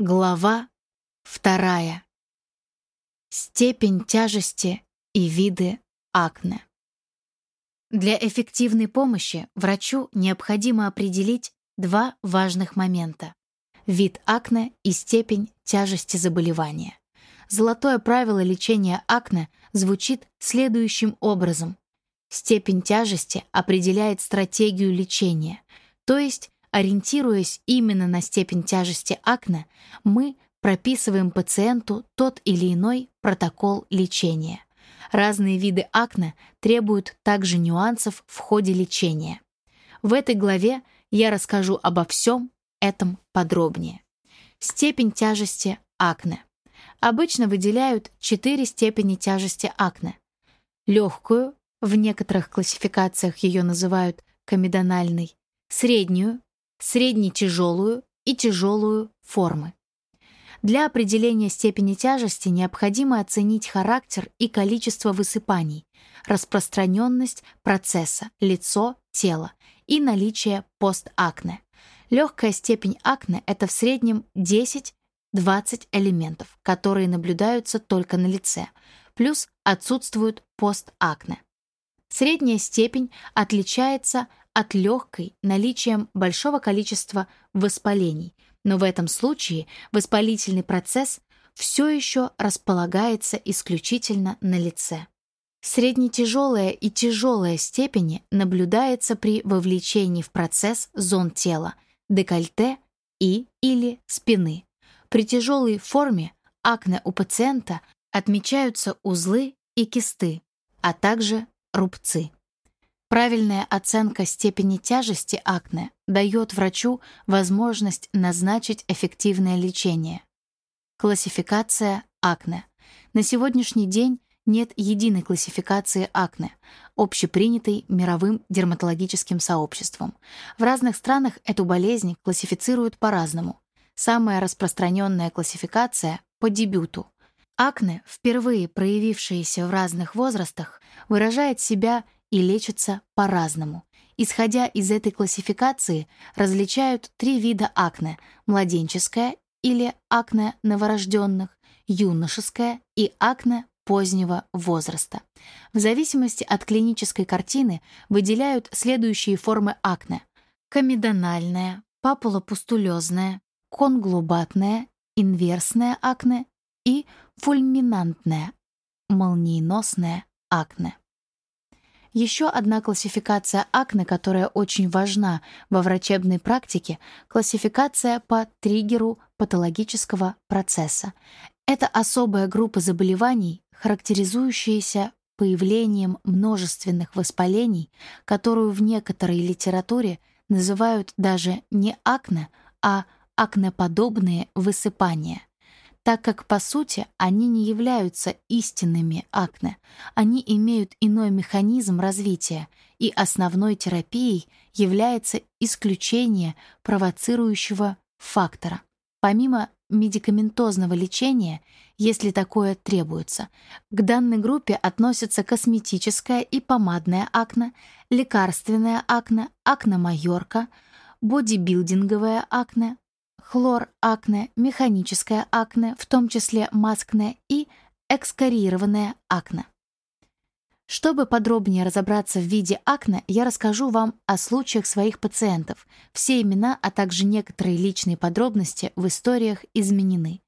Глава вторая. Степень тяжести и виды акне. Для эффективной помощи врачу необходимо определить два важных момента — вид акне и степень тяжести заболевания. Золотое правило лечения акне звучит следующим образом. Степень тяжести определяет стратегию лечения, то есть Ориентируясь именно на степень тяжести акне, мы прописываем пациенту тот или иной протокол лечения. Разные виды акне требуют также нюансов в ходе лечения. В этой главе я расскажу обо всем этом подробнее. Степень тяжести акне. Обычно выделяют четыре степени тяжести акне. Легкую, в некоторых классификациях ее называют комедональной, среднюю, средне-тяжелую и тяжелую формы. Для определения степени тяжести необходимо оценить характер и количество высыпаний, распространенность процесса, лицо, тело и наличие постакне. Легкая степень акне — это в среднем 10-20 элементов, которые наблюдаются только на лице, плюс отсутствуют постакне. Средняя степень отличается от легкой наличием большого количества воспалений, но в этом случае воспалительный процесс все еще располагается исключительно на лице. Среднетяжелая и тяжелая степени наблюдается при вовлечении в процесс зон тела, декольте и или спины. При тяжелой форме акне у пациента отмечаются узлы и кисты, а также рубцы. Правильная оценка степени тяжести акне дает врачу возможность назначить эффективное лечение. Классификация акне. На сегодняшний день нет единой классификации акне, общепринятой мировым дерматологическим сообществом. В разных странах эту болезнь классифицируют по-разному. Самая распространенная классификация — по дебюту. Акне, впервые проявившееся в разных возрастах, выражает себя и лечатся по-разному. Исходя из этой классификации, различают три вида акне – младенческое или акне новорожденных, юношеское и акне позднего возраста. В зависимости от клинической картины выделяют следующие формы акне – комедональное, папулопустулезное, конглубатное, инверсное акне и фульминантное, молниеносное акне. Еще одна классификация акне, которая очень важна во врачебной практике, классификация по триггеру патологического процесса. Это особая группа заболеваний, характеризующаяся появлением множественных воспалений, которую в некоторой литературе называют даже не акне, а акнеподобные высыпания так как, по сути, они не являются истинными акне. Они имеют иной механизм развития, и основной терапией является исключение провоцирующего фактора. Помимо медикаментозного лечения, если такое требуется, к данной группе относятся косметическое и помадное акне, лекарственное акне, акне-майорка, бодибилдинговое акне, хлор-акне, механическое акне, в том числе маскне и экскорированное акне. Чтобы подробнее разобраться в виде акне, я расскажу вам о случаях своих пациентов. Все имена, а также некоторые личные подробности в историях изменены.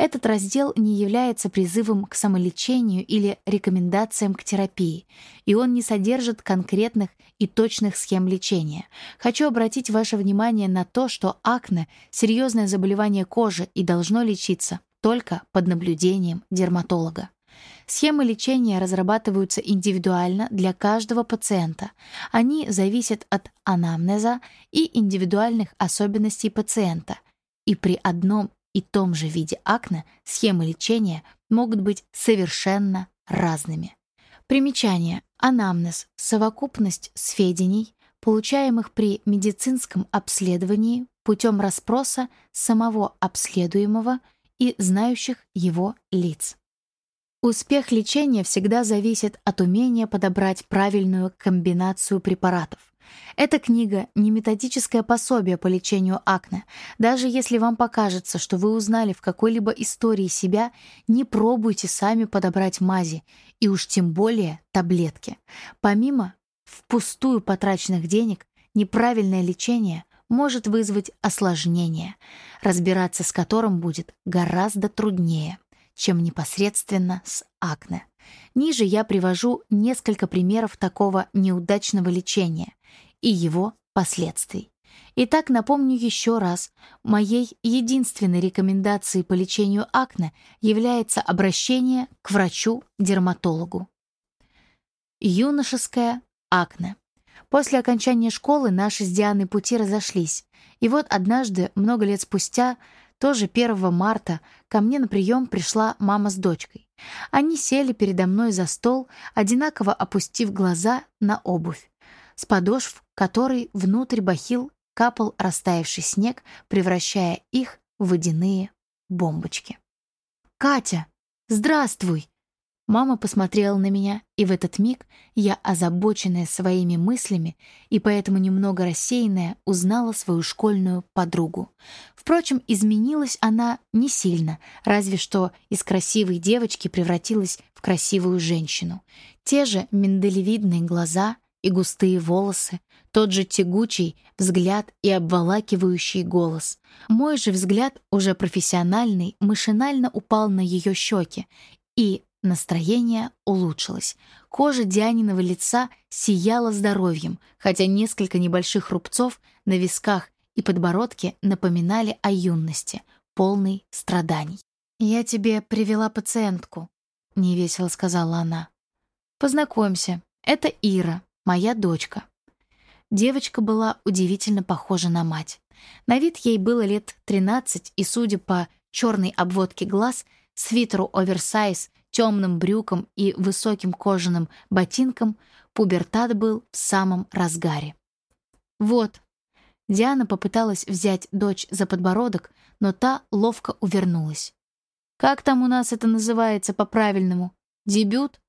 Этот раздел не является призывом к самолечению или рекомендациям к терапии, и он не содержит конкретных и точных схем лечения. Хочу обратить ваше внимание на то, что акне — серьезное заболевание кожи и должно лечиться только под наблюдением дерматолога. Схемы лечения разрабатываются индивидуально для каждого пациента. Они зависят от анамнеза и индивидуальных особенностей пациента. И при одном и том же виде акне схемы лечения могут быть совершенно разными. Примечание. Анамнез — совокупность сведений, получаемых при медицинском обследовании путем расспроса самого обследуемого и знающих его лиц. Успех лечения всегда зависит от умения подобрать правильную комбинацию препаратов. Эта книга не методическое пособие по лечению акне. Даже если вам покажется, что вы узнали в какой-либо истории себя, не пробуйте сами подобрать мази, и уж тем более таблетки. Помимо впустую потраченных денег, неправильное лечение может вызвать осложнение, разбираться с которым будет гораздо труднее, чем непосредственно с акне. Ниже я привожу несколько примеров такого неудачного лечения и его последствий. Итак, напомню еще раз, моей единственной рекомендацией по лечению акне является обращение к врачу-дерматологу. Юношеское акне. После окончания школы наши с Дианой пути разошлись. И вот однажды, много лет спустя, тоже 1 марта, ко мне на прием пришла мама с дочкой. Они сели передо мной за стол, одинаково опустив глаза на обувь, с подошв которой внутрь бахил капал растаявший снег, превращая их в водяные бомбочки. «Катя, здравствуй!» Мама посмотрела на меня, и в этот миг я, озабоченная своими мыслями и поэтому немного рассеянная, узнала свою школьную подругу. Впрочем, изменилась она не сильно, разве что из красивой девочки превратилась в красивую женщину. Те же миндалевидные глаза и густые волосы, тот же тягучий взгляд и обволакивающий голос. Мой же взгляд, уже профессиональный, машинально упал на ее щеки, и Настроение улучшилось. Кожа Дианиного лица сияла здоровьем, хотя несколько небольших рубцов на висках и подбородке напоминали о юности, полной страданий. «Я тебе привела пациентку», — невесело сказала она. «Познакомься, это Ира, моя дочка». Девочка была удивительно похожа на мать. На вид ей было лет 13, и, судя по черной обводке глаз, свитеру оверсайз темным брюкам и высоким кожаным ботинкам, пубертат был в самом разгаре. «Вот». Диана попыталась взять дочь за подбородок, но та ловко увернулась. «Как там у нас это называется по-правильному? Дебют?»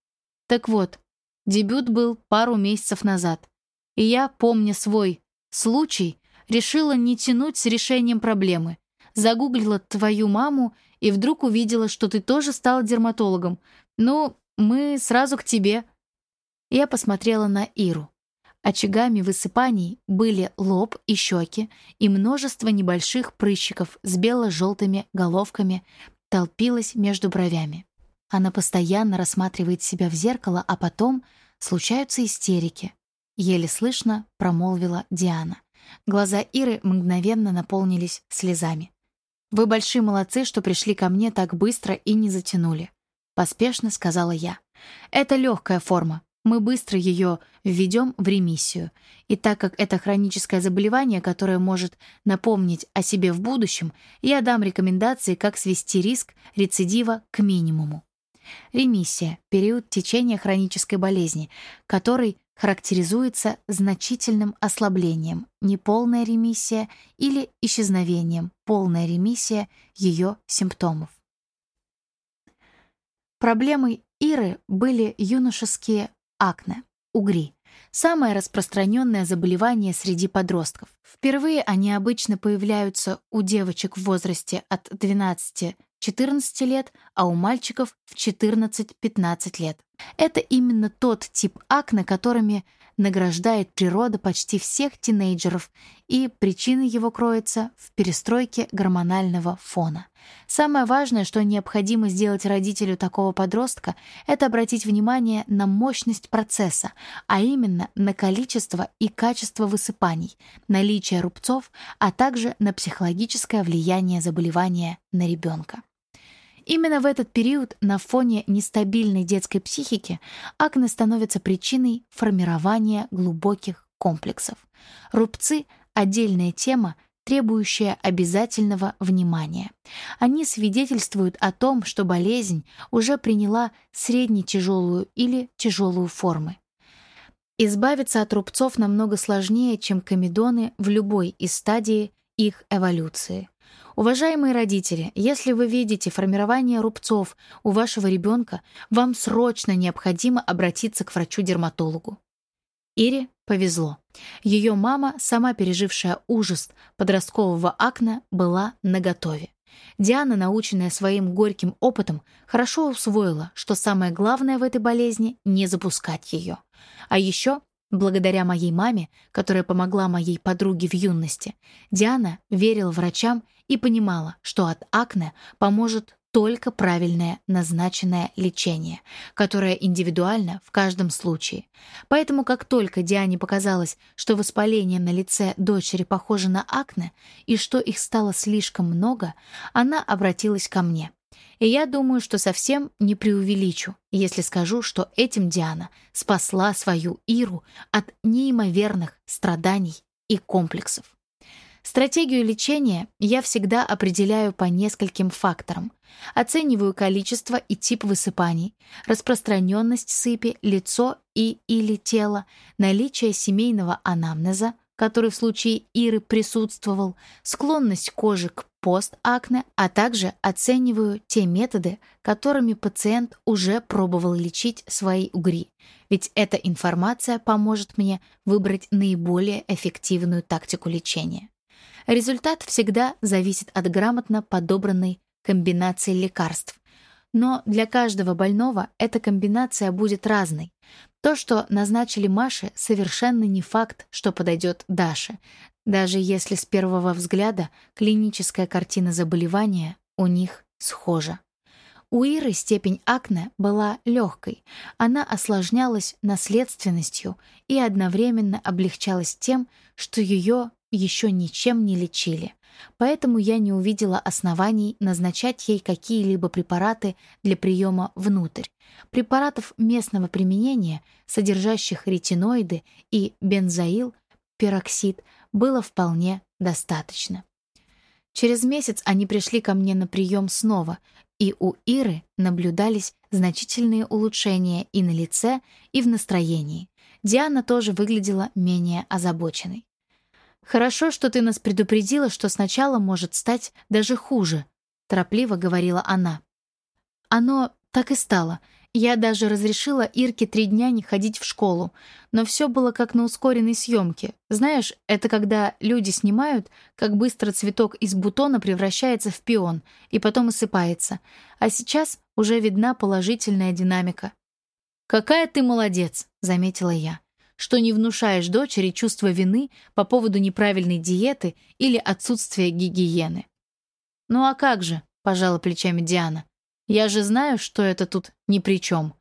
«Так вот, дебют был пару месяцев назад. И я, помня свой случай, решила не тянуть с решением проблемы. Загуглила твою маму и вдруг увидела, что ты тоже стала дерматологом. Ну, мы сразу к тебе». Я посмотрела на Иру. Очагами высыпаний были лоб и щеки, и множество небольших прыщиков с бело-желтыми головками толпилось между бровями. Она постоянно рассматривает себя в зеркало, а потом случаются истерики. Еле слышно промолвила Диана. Глаза Иры мгновенно наполнились слезами. «Вы большие молодцы, что пришли ко мне так быстро и не затянули», — поспешно сказала я. «Это легкая форма. Мы быстро ее введем в ремиссию. И так как это хроническое заболевание, которое может напомнить о себе в будущем, я дам рекомендации, как свести риск рецидива к минимуму. Ремиссия — период течения хронической болезни, который характеризуется значительным ослаблением, неполная ремиссия или исчезновением, полная ремиссия ее симптомов. Проблемой Иры были юношеские акне, угри, самое распространенное заболевание среди подростков. Впервые они обычно появляются у девочек в возрасте от 12 14 лет, а у мальчиков в 14-15 лет. Это именно тот тип акне, которыми награждает природа почти всех тинейджеров, и причина его кроется в перестройке гормонального фона. Самое важное, что необходимо сделать родителю такого подростка, это обратить внимание на мощность процесса, а именно на количество и качество высыпаний, наличие рубцов, а также на психологическое влияние заболевания на ребенка. Именно в этот период на фоне нестабильной детской психики акне становится причиной формирования глубоких комплексов. Рубцы — отдельная тема, требующая обязательного внимания. Они свидетельствуют о том, что болезнь уже приняла средне-тяжелую или тяжелую формы. Избавиться от рубцов намного сложнее, чем комедоны в любой из стадий их эволюции. Уважаемые родители, если вы видите формирование рубцов у вашего ребенка, вам срочно необходимо обратиться к врачу-дерматологу. Ире повезло. Ее мама, сама пережившая ужас подросткового акне, была наготове. Диана, наученная своим горьким опытом, хорошо усвоила, что самое главное в этой болезни — не запускать ее. А еще, благодаря моей маме, которая помогла моей подруге в юности, Диана верила врачам и понимала, что от акне поможет только правильное назначенное лечение, которое индивидуально в каждом случае. Поэтому как только Диане показалось, что воспаление на лице дочери похоже на акне и что их стало слишком много, она обратилась ко мне. И я думаю, что совсем не преувеличу, если скажу, что этим Диана спасла свою Иру от неимоверных страданий и комплексов. Стратегию лечения я всегда определяю по нескольким факторам. Оцениваю количество и тип высыпаний, распространенность сыпи, лицо и или тело, наличие семейного анамнеза, который в случае Иры присутствовал, склонность кожи к постакне, а также оцениваю те методы, которыми пациент уже пробовал лечить свои угри, ведь эта информация поможет мне выбрать наиболее эффективную тактику лечения. Результат всегда зависит от грамотно подобранной комбинации лекарств. Но для каждого больного эта комбинация будет разной. То, что назначили Маше, совершенно не факт, что подойдет Даше, даже если с первого взгляда клиническая картина заболевания у них схожа. У Иры степень акне была легкой. Она осложнялась наследственностью и одновременно облегчалась тем, что ее еще ничем не лечили. Поэтому я не увидела оснований назначать ей какие-либо препараты для приема внутрь. Препаратов местного применения, содержащих ретиноиды и бензоил, пероксид, было вполне достаточно. Через месяц они пришли ко мне на прием снова, и у Иры наблюдались значительные улучшения и на лице, и в настроении. Диана тоже выглядела менее озабоченной. «Хорошо, что ты нас предупредила, что сначала может стать даже хуже», — торопливо говорила она. Оно так и стало. Я даже разрешила Ирке три дня не ходить в школу, но все было как на ускоренной съемке. Знаешь, это когда люди снимают, как быстро цветок из бутона превращается в пион и потом осыпается. А сейчас уже видна положительная динамика. «Какая ты молодец», — заметила я что не внушаешь дочери чувство вины по поводу неправильной диеты или отсутствия гигиены. «Ну а как же?» — пожала плечами Диана. «Я же знаю, что это тут ни при чем».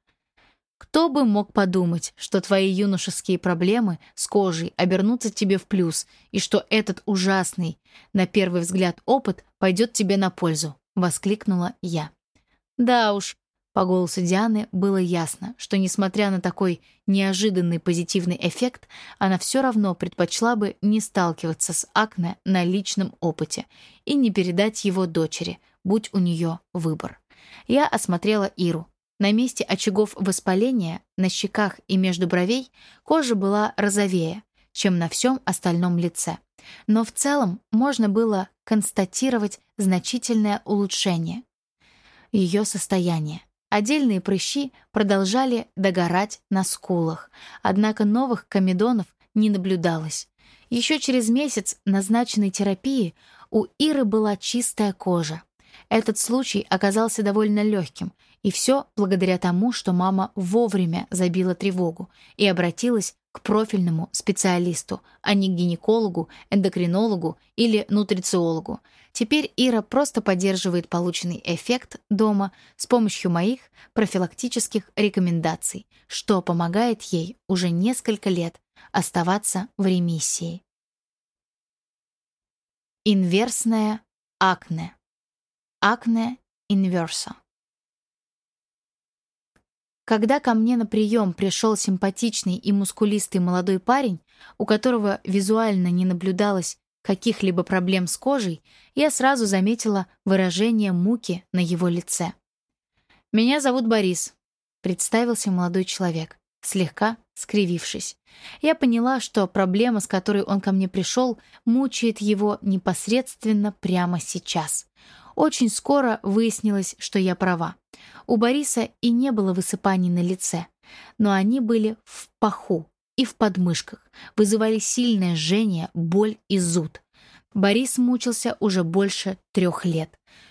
Кто бы мог подумать, что твои юношеские проблемы с кожей обернутся тебе в плюс, и что этот ужасный, на первый взгляд, опыт пойдет тебе на пользу, — воскликнула я. Да уж, по голосу Дианы было ясно, что, несмотря на такой неожиданный позитивный эффект, она все равно предпочла бы не сталкиваться с акне на личном опыте и не передать его дочери, будь у нее выбор. Я осмотрела Иру. На месте очагов воспаления, на щеках и между бровей кожа была розовее, чем на всем остальном лице. Но в целом можно было констатировать значительное улучшение ее состояния. Отдельные прыщи продолжали догорать на скулах, однако новых комедонов не наблюдалось. Еще через месяц назначенной терапии у Иры была чистая кожа. Этот случай оказался довольно легким, и все благодаря тому, что мама вовремя забила тревогу и обратилась к профильному специалисту, а не к гинекологу, эндокринологу или нутрициологу. Теперь Ира просто поддерживает полученный эффект дома с помощью моих профилактических рекомендаций, что помогает ей уже несколько лет оставаться в ремиссии. Инверсная акне. Акне инверса. Когда ко мне на прием пришел симпатичный и мускулистый молодой парень, у которого визуально не наблюдалось каких-либо проблем с кожей, я сразу заметила выражение муки на его лице. «Меня зовут Борис», — представился молодой человек, слегка скривившись. Я поняла, что проблема, с которой он ко мне пришел, мучает его непосредственно прямо сейчас. Очень скоро выяснилось, что я права. У Бориса и не было высыпаний на лице, но они были в паху и в подмышках, вызывали сильное жжение, боль и зуд. Борис мучился уже больше трех лет,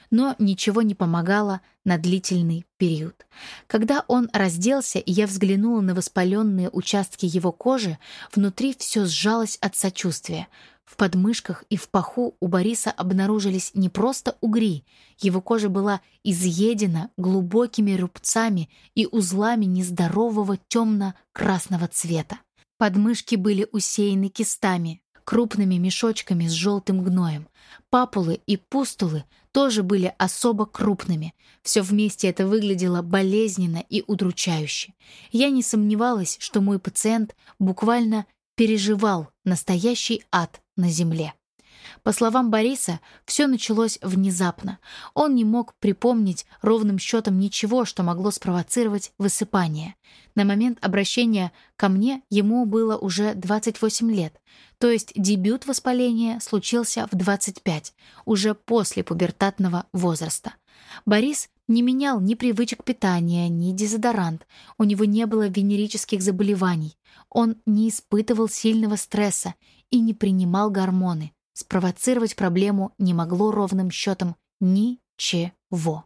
но ничего не помогало на длительный период. Когда он разделся, и я взглянула на воспаленные участки его кожи, внутри все сжалось от сочувствия. В подмышках и в паху у Бориса обнаружились не просто угри, его кожа была изъедена глубокими рубцами и узлами нездорового темно-красного цвета. Подмышки были усеяны кистами, крупными мешочками с желтым гноем. Папулы и пустулы тоже были особо крупными. Все вместе это выглядело болезненно и удручающе. Я не сомневалась, что мой пациент буквально переживал настоящий ад на земле. По словам Бориса, все началось внезапно. Он не мог припомнить ровным счетом ничего, что могло спровоцировать высыпание. На момент обращения ко мне ему было уже 28 лет, то есть дебют воспаления случился в 25, уже после пубертатного возраста. Борис не менял ни привычек питания, ни дезодорант. У него не было венерических заболеваний. Он не испытывал сильного стресса и не принимал гормоны. Спровоцировать проблему не могло ровным счетом ничего.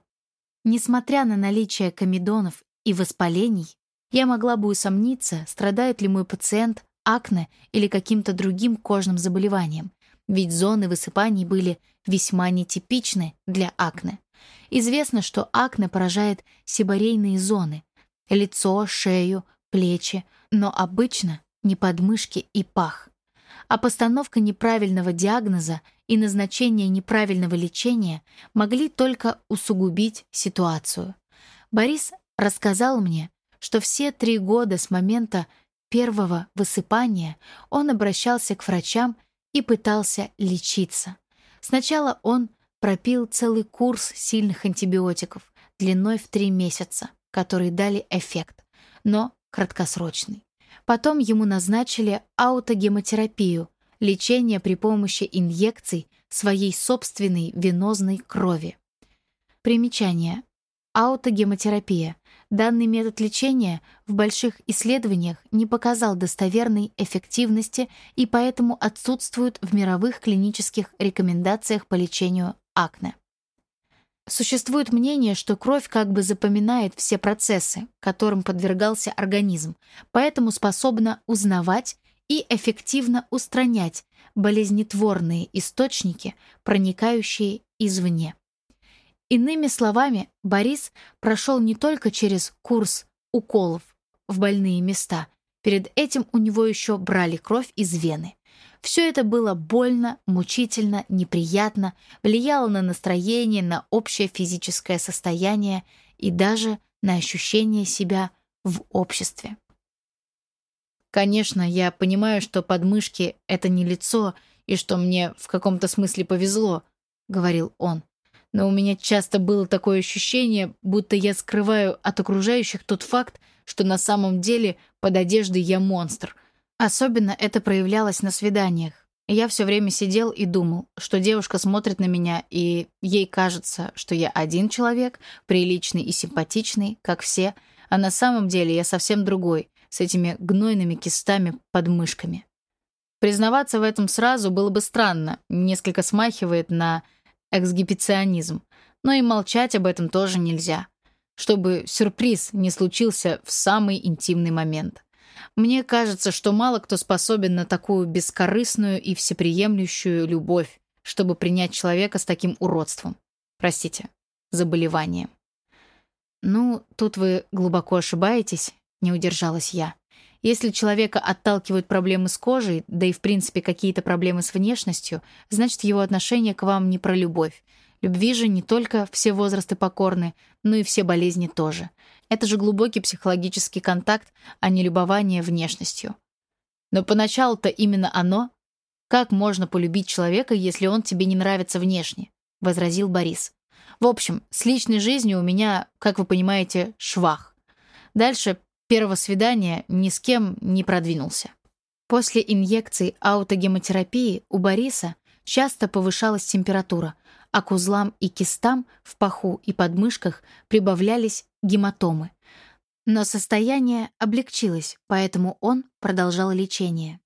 Несмотря на наличие комедонов и воспалений, я могла бы усомниться, страдает ли мой пациент акне или каким-то другим кожным заболеванием, ведь зоны высыпаний были весьма нетипичны для акне. Известно, что акне поражает сибарейные зоны — лицо, шею, плечи, но обычно не подмышки и пах а постановка неправильного диагноза и назначение неправильного лечения могли только усугубить ситуацию. Борис рассказал мне, что все три года с момента первого высыпания он обращался к врачам и пытался лечиться. Сначала он пропил целый курс сильных антибиотиков длиной в три месяца, которые дали эффект, но краткосрочный. Потом ему назначили аутогемотерапию, лечение при помощи инъекций своей собственной венозной крови. Примечание. Аутогемотерапия. Данный метод лечения в больших исследованиях не показал достоверной эффективности и поэтому отсутствует в мировых клинических рекомендациях по лечению акне. Существует мнение, что кровь как бы запоминает все процессы, которым подвергался организм, поэтому способна узнавать и эффективно устранять болезнетворные источники, проникающие извне. Иными словами, Борис прошел не только через курс уколов в больные места, перед этим у него еще брали кровь из вены. Все это было больно, мучительно, неприятно, влияло на настроение, на общее физическое состояние и даже на ощущение себя в обществе. Конечно, я понимаю, что подмышки — это не лицо, и что мне в каком-то смысле повезло, — говорил он. Но у меня часто было такое ощущение, будто я скрываю от окружающих тот факт, что на самом деле под одеждой я монстр — Особенно это проявлялось на свиданиях. Я все время сидел и думал, что девушка смотрит на меня, и ей кажется, что я один человек, приличный и симпатичный, как все, а на самом деле я совсем другой, с этими гнойными кистами под мышками. Признаваться в этом сразу было бы странно, несколько смахивает на эксгибиционизм, но и молчать об этом тоже нельзя, чтобы сюрприз не случился в самый интимный момент. Мне кажется, что мало кто способен на такую бескорыстную и всеприемлющую любовь, чтобы принять человека с таким уродством. Простите, заболеванием. «Ну, тут вы глубоко ошибаетесь», — не удержалась я. «Если человека отталкивают проблемы с кожей, да и в принципе какие-то проблемы с внешностью, значит, его отношение к вам не про любовь. Любви же не только все возрасты покорны, но и все болезни тоже. Это же глубокий психологический контакт, а не любование внешностью. Но поначалу-то именно оно. Как можно полюбить человека, если он тебе не нравится внешне? Возразил Борис. В общем, с личной жизнью у меня, как вы понимаете, швах. Дальше первого свидания ни с кем не продвинулся. После инъекций аутогемотерапии у Бориса часто повышалась температура, а к узлам и кистам в паху и подмышках прибавлялись гематомы. Но состояние облегчилось, поэтому он продолжал лечение.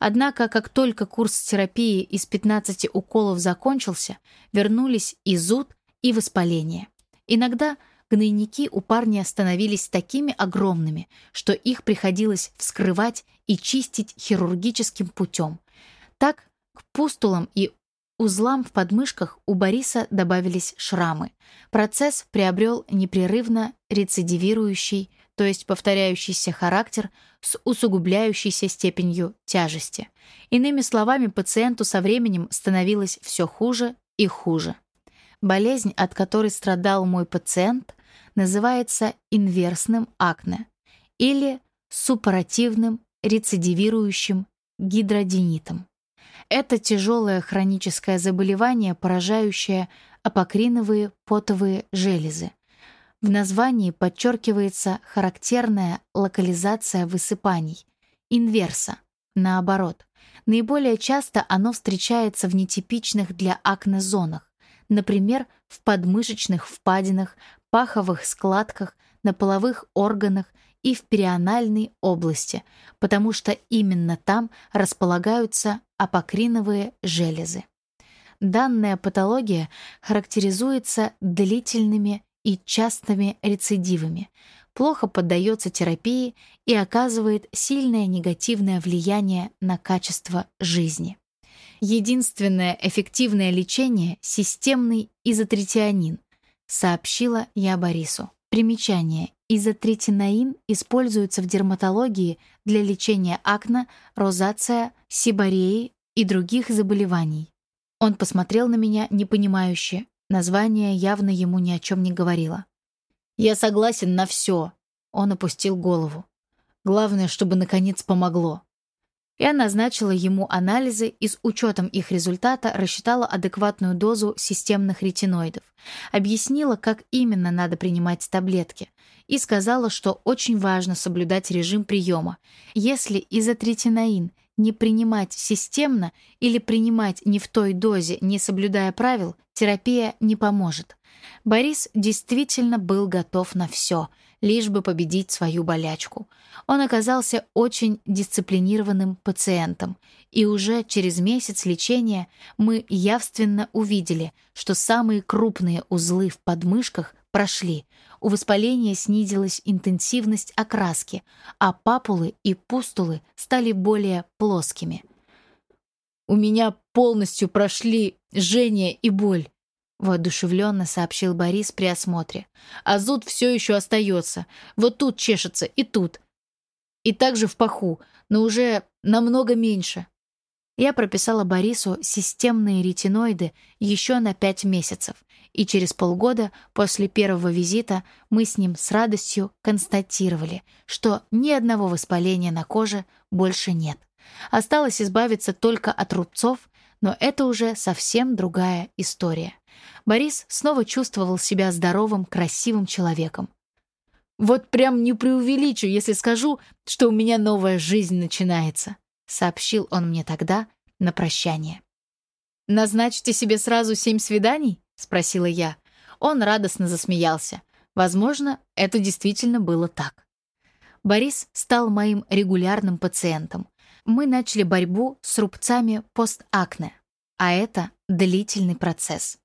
Однако, как только курс терапии из 15 уколов закончился, вернулись и зуд, и воспаление. Иногда гнойники у парня становились такими огромными, что их приходилось вскрывать и чистить хирургическим путем. Так, к пустулам и узлам в подмышках у Бориса добавились шрамы. Процесс приобрел непрерывно рецидивирующий, то есть повторяющийся характер с усугубляющейся степенью тяжести. Иными словами, пациенту со временем становилось все хуже и хуже. Болезнь, от которой страдал мой пациент, называется инверсным акне или суппаративным рецидивирующим гидроденитом. Это тяжелое хроническое заболевание, поражающее апокриновые потовые железы. В названии подчеркивается характерная локализация высыпаний, инверса, наоборот. Наиболее часто оно встречается в нетипичных для акне зонах, например, в подмышечных впадинах, паховых складках, на половых органах и в перианальной области, потому что именно там располагаются апокриновые железы. Данная патология характеризуется длительными и частыми рецидивами, плохо поддается терапии и оказывает сильное негативное влияние на качество жизни. Единственное эффективное лечение – системный изотритианин, сообщила я Борису. Примечание. Изотретинаин используется в дерматологии для лечения акне, розация, сибореи и других заболеваний. Он посмотрел на меня непонимающе. Название явно ему ни о чем не говорило. «Я согласен на все», — он опустил голову. «Главное, чтобы наконец помогло». Я назначила ему анализы и с учетом их результата рассчитала адекватную дозу системных ретиноидов, объяснила, как именно надо принимать таблетки, и сказала, что очень важно соблюдать режим приема. Если изотретинаин не принимать системно или принимать не в той дозе, не соблюдая правил, терапия не поможет. Борис действительно был готов на все — лишь бы победить свою болячку. Он оказался очень дисциплинированным пациентом, и уже через месяц лечения мы явственно увидели, что самые крупные узлы в подмышках прошли, у воспаления снизилась интенсивность окраски, а папулы и пустулы стали более плоскими. «У меня полностью прошли жжение и боль», Воодушевленно сообщил Борис при осмотре. А зуд все еще остается. Вот тут чешется и тут. И также в паху, но уже намного меньше. Я прописала Борису системные ретиноиды еще на пять месяцев, и через полгода после первого визита мы с ним с радостью констатировали, что ни одного воспаления на коже больше нет. Осталось избавиться только от рубцов, но это уже совсем другая история. Борис снова чувствовал себя здоровым, красивым человеком. «Вот прям не преувеличу, если скажу, что у меня новая жизнь начинается», сообщил он мне тогда на прощание. «Назначьте себе сразу семь свиданий?» — спросила я. Он радостно засмеялся. Возможно, это действительно было так. Борис стал моим регулярным пациентом. Мы начали борьбу с рубцами постакне, а это длительный процесс.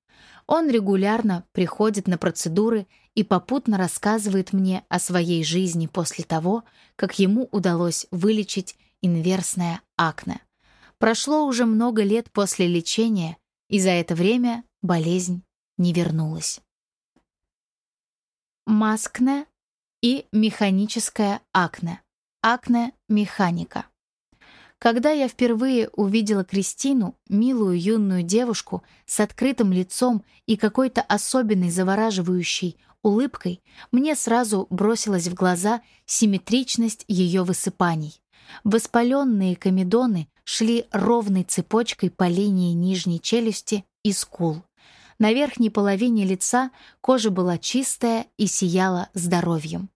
Он регулярно приходит на процедуры и попутно рассказывает мне о своей жизни после того, как ему удалось вылечить инверсное акне. Прошло уже много лет после лечения, и за это время болезнь не вернулась. Маскне и механическое акне. Акне-механика. Когда я впервые увидела Кристину, милую юную девушку с открытым лицом и какой-то особенной завораживающей улыбкой, мне сразу бросилась в глаза симметричность ее высыпаний. Воспаленные комедоны шли ровной цепочкой по линии нижней челюсти и скул. На верхней половине лица кожа была чистая и сияла здоровьем.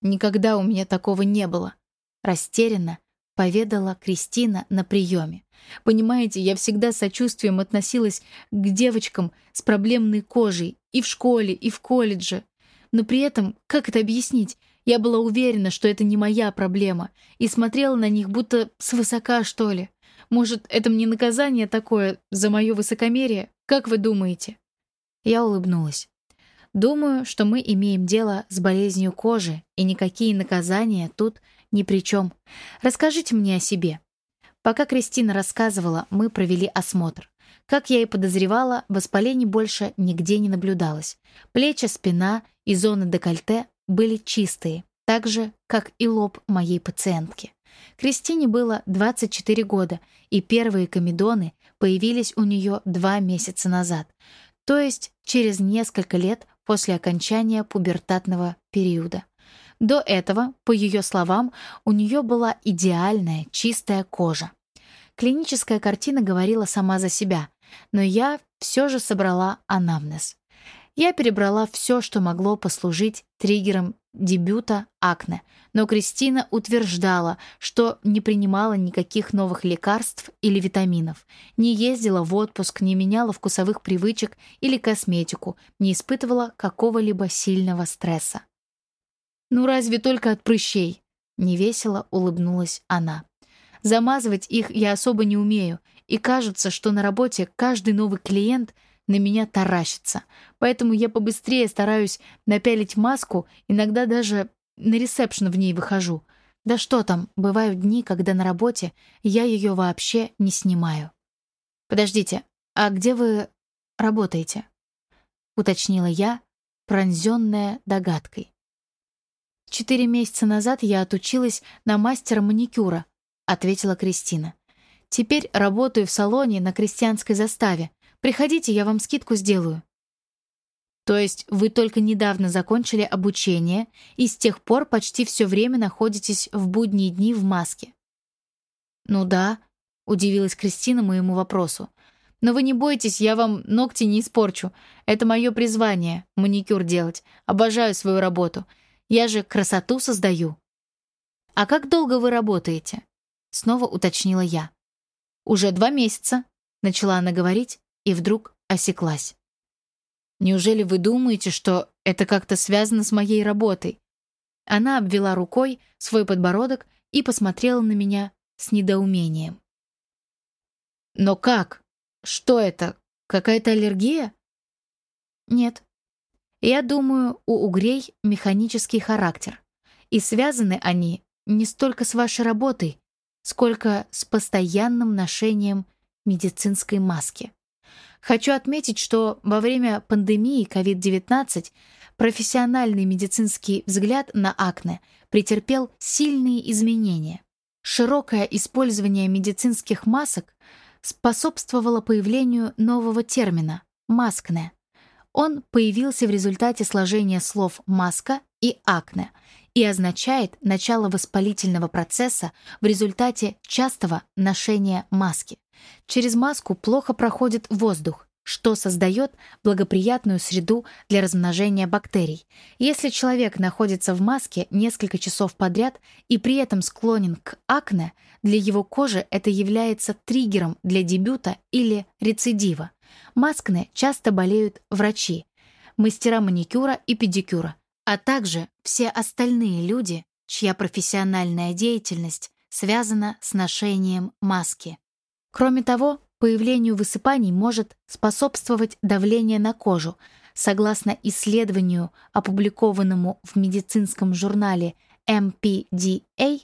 Никогда у меня такого не было. Растерянно, — поведала Кристина на приеме. «Понимаете, я всегда с сочувствием относилась к девочкам с проблемной кожей и в школе, и в колледже. Но при этом, как это объяснить, Я была уверена, что это не моя проблема, и смотрела на них будто свысока, что ли. Может, это мне наказание такое за мое высокомерие? Как вы думаете?» Я улыбнулась. «Думаю, что мы имеем дело с болезнью кожи, и никакие наказания тут ни при чем. Расскажите мне о себе». Пока Кристина рассказывала, мы провели осмотр. Как я и подозревала, воспалений больше нигде не наблюдалось. Плечи, спина и зоны декольте были чистые, так же, как и лоб моей пациентки. Кристине было 24 года, и первые комедоны появились у нее два месяца назад, то есть через несколько лет после окончания пубертатного периода. До этого, по ее словам, у нее была идеальная чистая кожа. Клиническая картина говорила сама за себя, но я все же собрала анамнез. Я перебрала все, что могло послужить триггером дебюта акне, но Кристина утверждала, что не принимала никаких новых лекарств или витаминов, не ездила в отпуск, не меняла вкусовых привычек или косметику, не испытывала какого-либо сильного стресса. «Ну разве только от прыщей?» — невесело улыбнулась она. «Замазывать их я особо не умею, и кажется, что на работе каждый новый клиент — на меня таращится. Поэтому я побыстрее стараюсь напялить маску, иногда даже на ресепшн в ней выхожу. Да что там, бывают дни, когда на работе я ее вообще не снимаю. «Подождите, а где вы работаете?» — уточнила я, пронзенная догадкой. «Четыре месяца назад я отучилась на мастера маникюра», — ответила Кристина. «Теперь работаю в салоне на крестьянской заставе, Приходите, я вам скидку сделаю». То есть вы только недавно закончили обучение и с тех пор почти все время находитесь в будние дни в маске? Ну да, удивилась Кристина моему вопросу. Но вы не бойтесь, я вам ногти не испорчу. Это мое призвание — маникюр делать. Обожаю свою работу. Я же красоту создаю. А как долго вы работаете? Снова уточнила я. Уже два месяца, начала она говорить, и вдруг осеклась. «Неужели вы думаете, что это как-то связано с моей работой?» Она обвела рукой свой подбородок и посмотрела на меня с недоумением. «Но как? Что это? Какая-то аллергия?» «Нет. Я думаю, у угрей механический характер, и связаны они не столько с вашей работой, сколько с постоянным ношением медицинской маски. Хочу отметить, что во время пандемии COVID-19 профессиональный медицинский взгляд на акне претерпел сильные изменения. Широкое использование медицинских масок способствовало появлению нового термина – маскне. Он появился в результате сложения слов «маска» и «акне» и означает начало воспалительного процесса в результате частого ношения маски. Через маску плохо проходит воздух, что создает благоприятную среду для размножения бактерий. Если человек находится в маске несколько часов подряд и при этом склонен к акне, для его кожи это является триггером для дебюта или рецидива. Маскне часто болеют врачи, мастера маникюра и педикюра, а также все остальные люди, чья профессиональная деятельность связана с ношением маски. Кроме того, появлению высыпаний может способствовать давление на кожу. Согласно исследованию, опубликованному в медицинском журнале MPDA,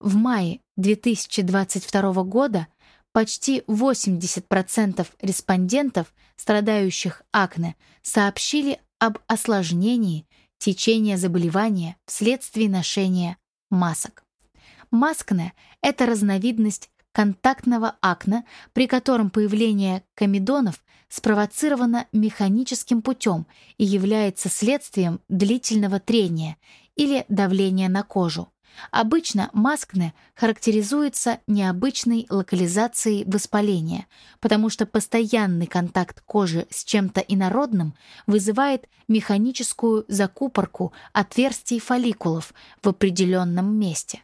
в мае 2022 года почти 80% респондентов, страдающих акне, сообщили об осложнении течения заболевания вследствие ношения масок. Маскне — это разновидность контактного акне, при котором появление комедонов спровоцировано механическим путем и является следствием длительного трения или давления на кожу. Обычно маскне характеризуется необычной локализацией воспаления, потому что постоянный контакт кожи с чем-то инородным вызывает механическую закупорку отверстий фолликулов в определенном месте.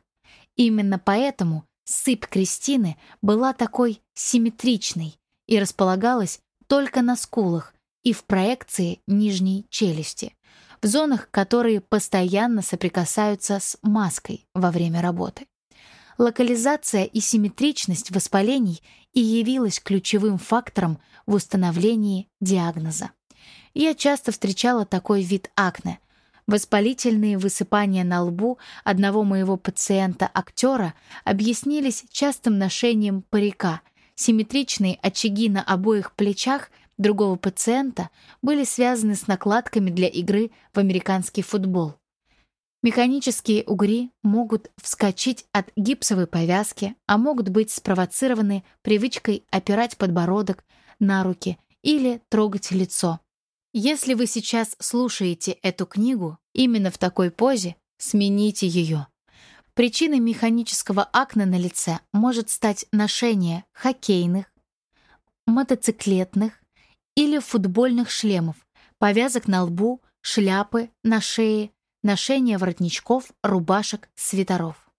Именно поэтому Сыпь Кристины была такой симметричной и располагалась только на скулах и в проекции нижней челюсти. в зонах, которые постоянно соприкасаются с маской во время работы. Локализация и симметричность воспалений и явилась ключевым фактором в установлении диагноза. Я часто встречала такой вид акне. Воспалительные высыпания на лбу одного моего пациента-актера объяснились частым ношением парика. Симметричные очаги на обоих плечах другого пациента были связаны с накладками для игры в американский футбол. Механические угри могут вскочить от гипсовой повязки, а могут быть спровоцированы привычкой опирать подбородок на руки или трогать лицо. Если вы сейчас слушаете эту книгу именно в такой позе, смените ее. Причиной механического акне на лице может стать ношение хоккейных, мотоциклетных или футбольных шлемов, повязок на лбу, шляпы на шее, ношение воротничков, рубашек, свитеров.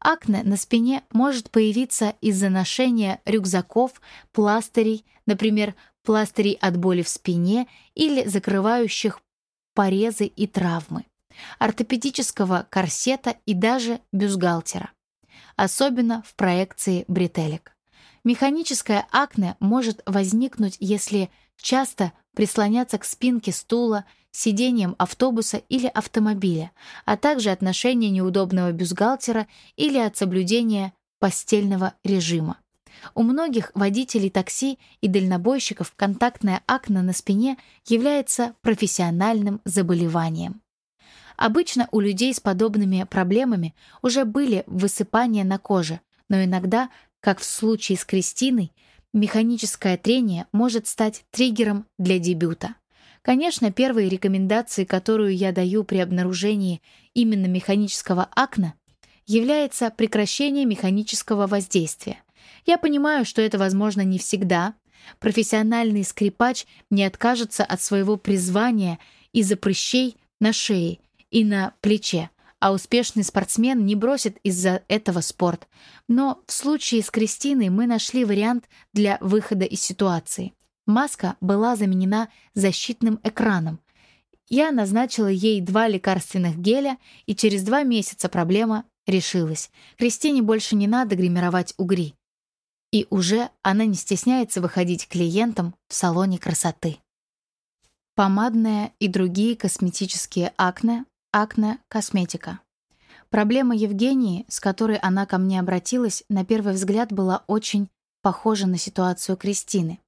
Акне на спине может появиться из-за ношения рюкзаков, пластырей, например, пластырей от боли в спине или закрывающих порезы и травмы, ортопедического корсета и даже бюстгальтера. Особенно в проекции бретелек. Механическое акне может возникнуть, если часто прислоняться к спинке стула, сиденьям автобуса или автомобиля, а также от ношения неудобного бюстгальтера или от соблюдения постельного режима. У многих водителей такси и дальнобойщиков контактная акне на спине является профессиональным заболеванием. Обычно у людей с подобными проблемами уже были высыпания на коже, но иногда, как в случае с Кристиной, механическое трение может стать триггером для дебюта. Конечно, первые рекомендации, которую я даю при обнаружении именно механического акне, является прекращение механического воздействия. Я понимаю, что это возможно не всегда. Профессиональный скрипач не откажется от своего призвания из-за прыщей на шее и на плече, а успешный спортсмен не бросит из-за этого спорт. Но в случае с Кристиной мы нашли вариант для выхода из ситуации. Маска была заменена защитным экраном. Я назначила ей два лекарственных геля, и через два месяца проблема решилась. Кристине больше не надо гримировать угри. И уже она не стесняется выходить клиентам в салоне красоты. Помадная и другие косметические акне, акне-косметика. Проблема Евгении, с которой она ко мне обратилась, на первый взгляд была очень похожа на ситуацию Кристины.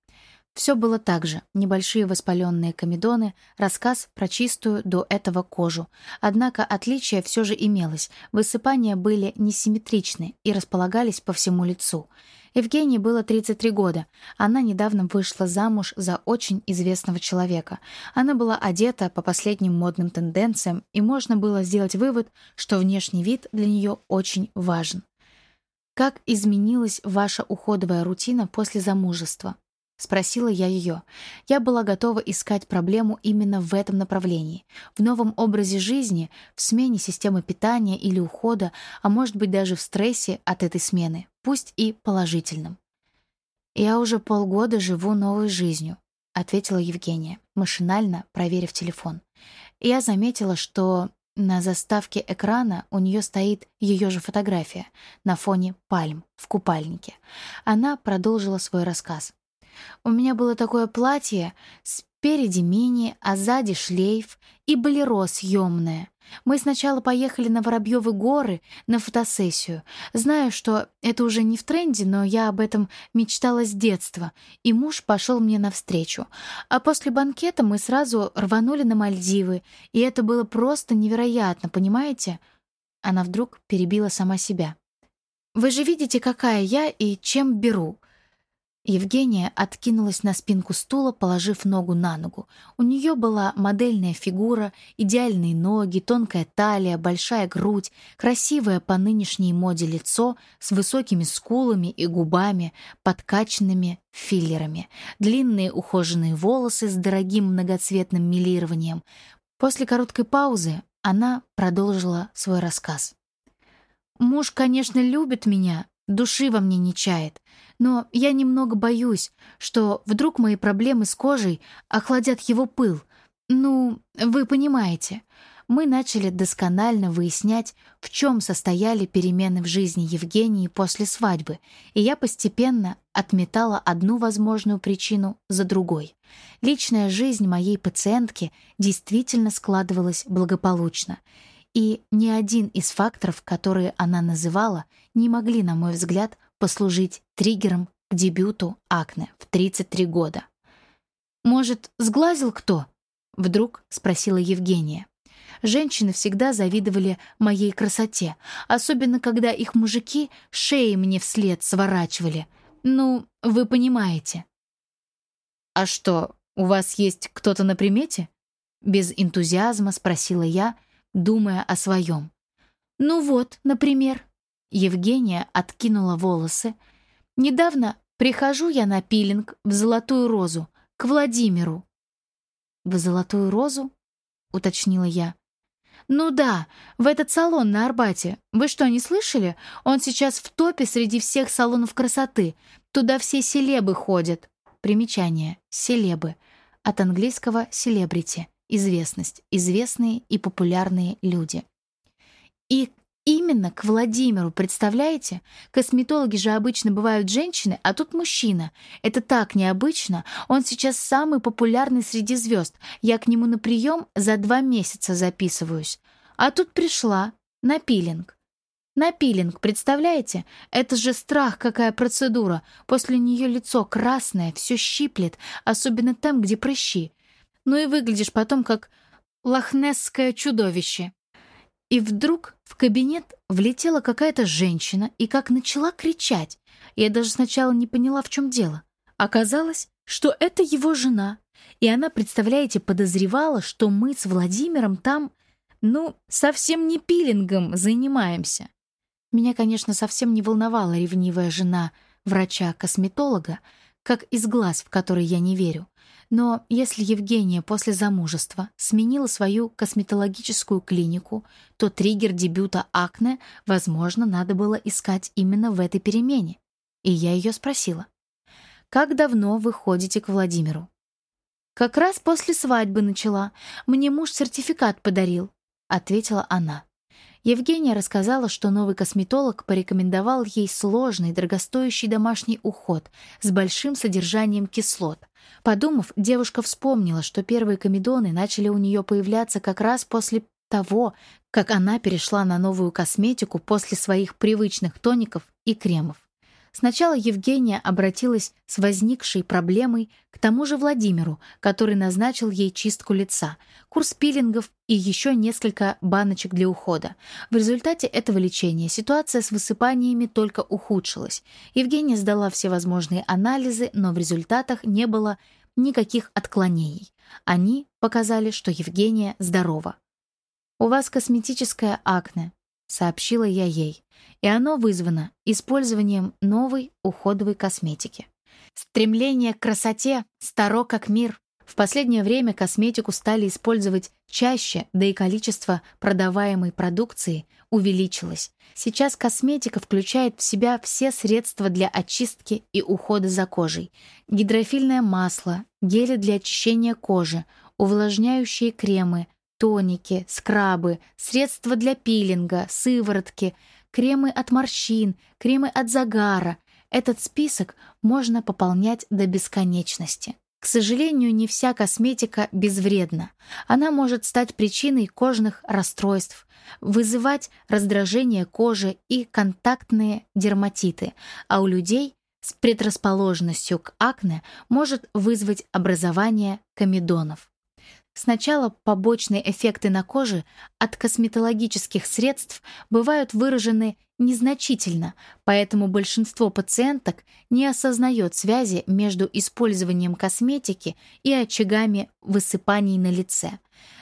Все было так же. Небольшие воспаленные комедоны, рассказ про чистую до этого кожу. Однако отличие все же имелось. Высыпания были несимметричны и располагались по всему лицу. Евгении было 33 года. Она недавно вышла замуж за очень известного человека. Она была одета по последним модным тенденциям, и можно было сделать вывод, что внешний вид для нее очень важен. Как изменилась ваша уходовая рутина после замужества? — спросила я ее. Я была готова искать проблему именно в этом направлении. В новом образе жизни, в смене системы питания или ухода, а может быть даже в стрессе от этой смены, пусть и положительном. «Я уже полгода живу новой жизнью», — ответила Евгения, машинально проверив телефон. Я заметила, что на заставке экрана у нее стоит ее же фотография на фоне пальм в купальнике. Она продолжила свой рассказ. У меня было такое платье, спереди мини, а сзади шлейф и болеро съемное. Мы сначала поехали на Воробьевы горы на фотосессию. Знаю, что это уже не в тренде, но я об этом мечтала с детства, и муж пошел мне навстречу. А после банкета мы сразу рванули на Мальдивы, и это было просто невероятно, понимаете? Она вдруг перебила сама себя. «Вы же видите, какая я и чем беру. Евгения откинулась на спинку стула, положив ногу на ногу. У нее была модельная фигура, идеальные ноги, тонкая талия, большая грудь, красивое по нынешней моде лицо с высокими скулами и губами, подкачанными филлерами, длинные ухоженные волосы с дорогим многоцветным милированием. После короткой паузы она продолжила свой рассказ. «Муж, конечно, любит меня, души во мне не чает. Но я немного боюсь, что вдруг мои проблемы с кожей охладят его пыл. Ну, вы понимаете, мы начали досконально выяснять, в чем состояли перемены в жизни Евгении после свадьбы, и я постепенно отметала одну возможную причину за другой. Личная жизнь моей пациентки действительно складывалась благополучно, и ни один из факторов, которые она называла, не могли, на мой взгляд, послужить триггером к дебюту акне в 33 года. «Может, сглазил кто?» — вдруг спросила Евгения. Женщины всегда завидовали моей красоте, особенно когда их мужики шеи мне вслед сворачивали. Ну, вы понимаете. «А что, у вас есть кто-то на примете?» Без энтузиазма спросила я, думая о своем. «Ну вот, например». Евгения откинула волосы. «Недавно прихожу я на пилинг в Золотую Розу, к Владимиру». «В Золотую Розу?» — уточнила я. «Ну да, в этот салон на Арбате. Вы что, не слышали? Он сейчас в топе среди всех салонов красоты. Туда все селебы ходят». Примечание. Селебы. От английского «селебрити». Известность. Известные и популярные люди. И именно к Владимиру, представляете? Косметологи же обычно бывают женщины, а тут мужчина. Это так необычно. Он сейчас самый популярный среди звезд. Я к нему на прием за два месяца записываюсь. А тут пришла на пилинг. На пилинг, представляете? Это же страх, какая процедура. После нее лицо красное, все щиплет, особенно там, где прыщи. Ну и выглядишь потом как лохнесское чудовище. И вдруг в кабинет влетела какая-то женщина и как начала кричать. Я даже сначала не поняла, в чем дело. Оказалось, что это его жена. И она, представляете, подозревала, что мы с Владимиром там, ну, совсем не пилингом занимаемся. Меня, конечно, совсем не волновала ревнивая жена врача-косметолога, как из глаз, в которые я не верю. Но если Евгения после замужества сменила свою косметологическую клинику, то триггер дебюта акне, возможно, надо было искать именно в этой перемене. И я ее спросила. «Как давно вы ходите к Владимиру?» «Как раз после свадьбы начала. Мне муж сертификат подарил», — ответила она. Евгения рассказала, что новый косметолог порекомендовал ей сложный, дорогостоящий домашний уход с большим содержанием кислот. Подумав, девушка вспомнила, что первые комедоны начали у нее появляться как раз после того, как она перешла на новую косметику после своих привычных тоников и кремов. Сначала Евгения обратилась с возникшей проблемой к тому же Владимиру, который назначил ей чистку лица, курс пилингов и еще несколько баночек для ухода. В результате этого лечения ситуация с высыпаниями только ухудшилась. Евгения сдала все возможные анализы, но в результатах не было никаких отклонений. Они показали, что Евгения здорова. «У вас косметическое акне», — сообщила я ей и оно вызвано использованием новой уходовой косметики. Стремление к красоте старо как мир. В последнее время косметику стали использовать чаще, да и количество продаваемой продукции увеличилось. Сейчас косметика включает в себя все средства для очистки и ухода за кожей. Гидрофильное масло, гели для очищения кожи, увлажняющие кремы, тоники, скрабы, средства для пилинга, сыворотки — кремы от морщин, кремы от загара. Этот список можно пополнять до бесконечности. К сожалению, не вся косметика безвредна. Она может стать причиной кожных расстройств, вызывать раздражение кожи и контактные дерматиты, а у людей с предрасположенностью к акне может вызвать образование комедонов. Сначала побочные эффекты на коже от косметологических средств бывают выражены незначительно, поэтому большинство пациенток не осознает связи между использованием косметики и очагами высыпаний на лице.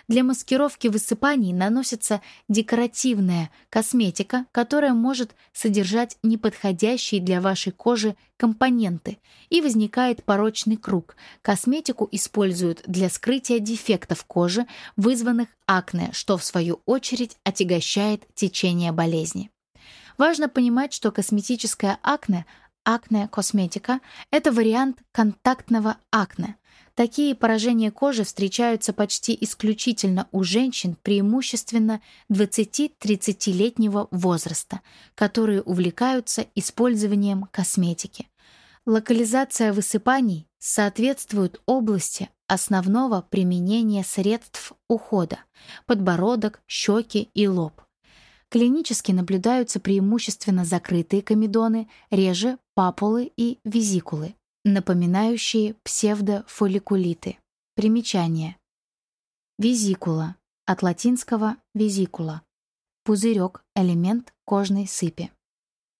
Для маскировки высыпаний наносится декоративная косметика, которая может содержать неподходящие для вашей кожи компоненты, и возникает порочный круг. Косметику используют для скрытия дефектов кожи, вызванных акне, что в свою очередь отягощает течение болезни. Важно понимать, что косметическое акне акне косметика – это вариант контактного акне. Такие поражения кожи встречаются почти исключительно у женщин преимущественно 20-30-летнего возраста, которые увлекаются использованием косметики. Локализация высыпаний соответствует области основного применения средств ухода – подбородок, щеки и лоб. Клинически наблюдаются преимущественно закрытые комедоны, реже папулы и визикулы, напоминающие псевдофолликулиты. Примечание. Визикула. От латинского «визикула». Пузырек, элемент кожной сыпи.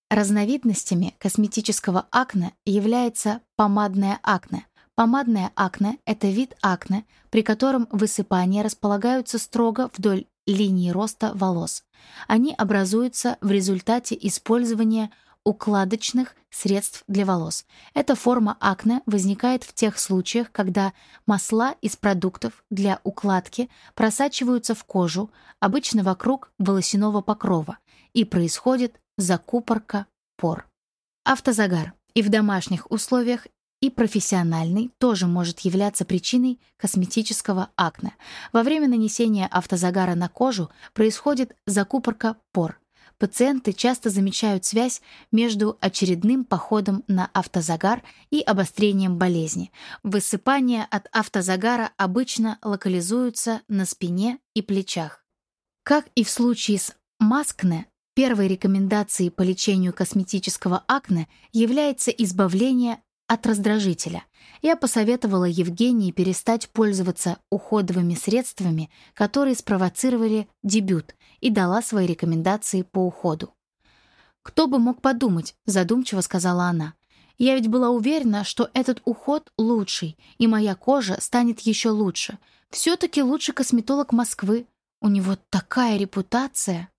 Разновидностями косметического акне является помадное акне. Помадное акне – это вид акне, при котором высыпания располагаются строго вдоль линии роста волос. Они образуются в результате использования укладочных средств для волос. Эта форма акне возникает в тех случаях, когда масла из продуктов для укладки просачиваются в кожу, обычно вокруг волосяного покрова, и происходит закупорка пор. Автозагар и в домашних условиях, и профессиональный тоже может являться причиной косметического акне. Во время нанесения автозагара на кожу происходит закупорка пор. Пациенты часто замечают связь между очередным походом на автозагар и обострением болезни. Высыпания от автозагара обычно локализуются на спине и плечах. Как и в случае с маскне, первой рекомендацией по лечению косметического акне является избавление от раздражителя. Я посоветовала Евгении перестать пользоваться уходовыми средствами, которые спровоцировали дебют, и дала свои рекомендации по уходу. «Кто бы мог подумать», — задумчиво сказала она. «Я ведь была уверена, что этот уход лучший, и моя кожа станет еще лучше. Все-таки лучший косметолог Москвы. У него такая репутация».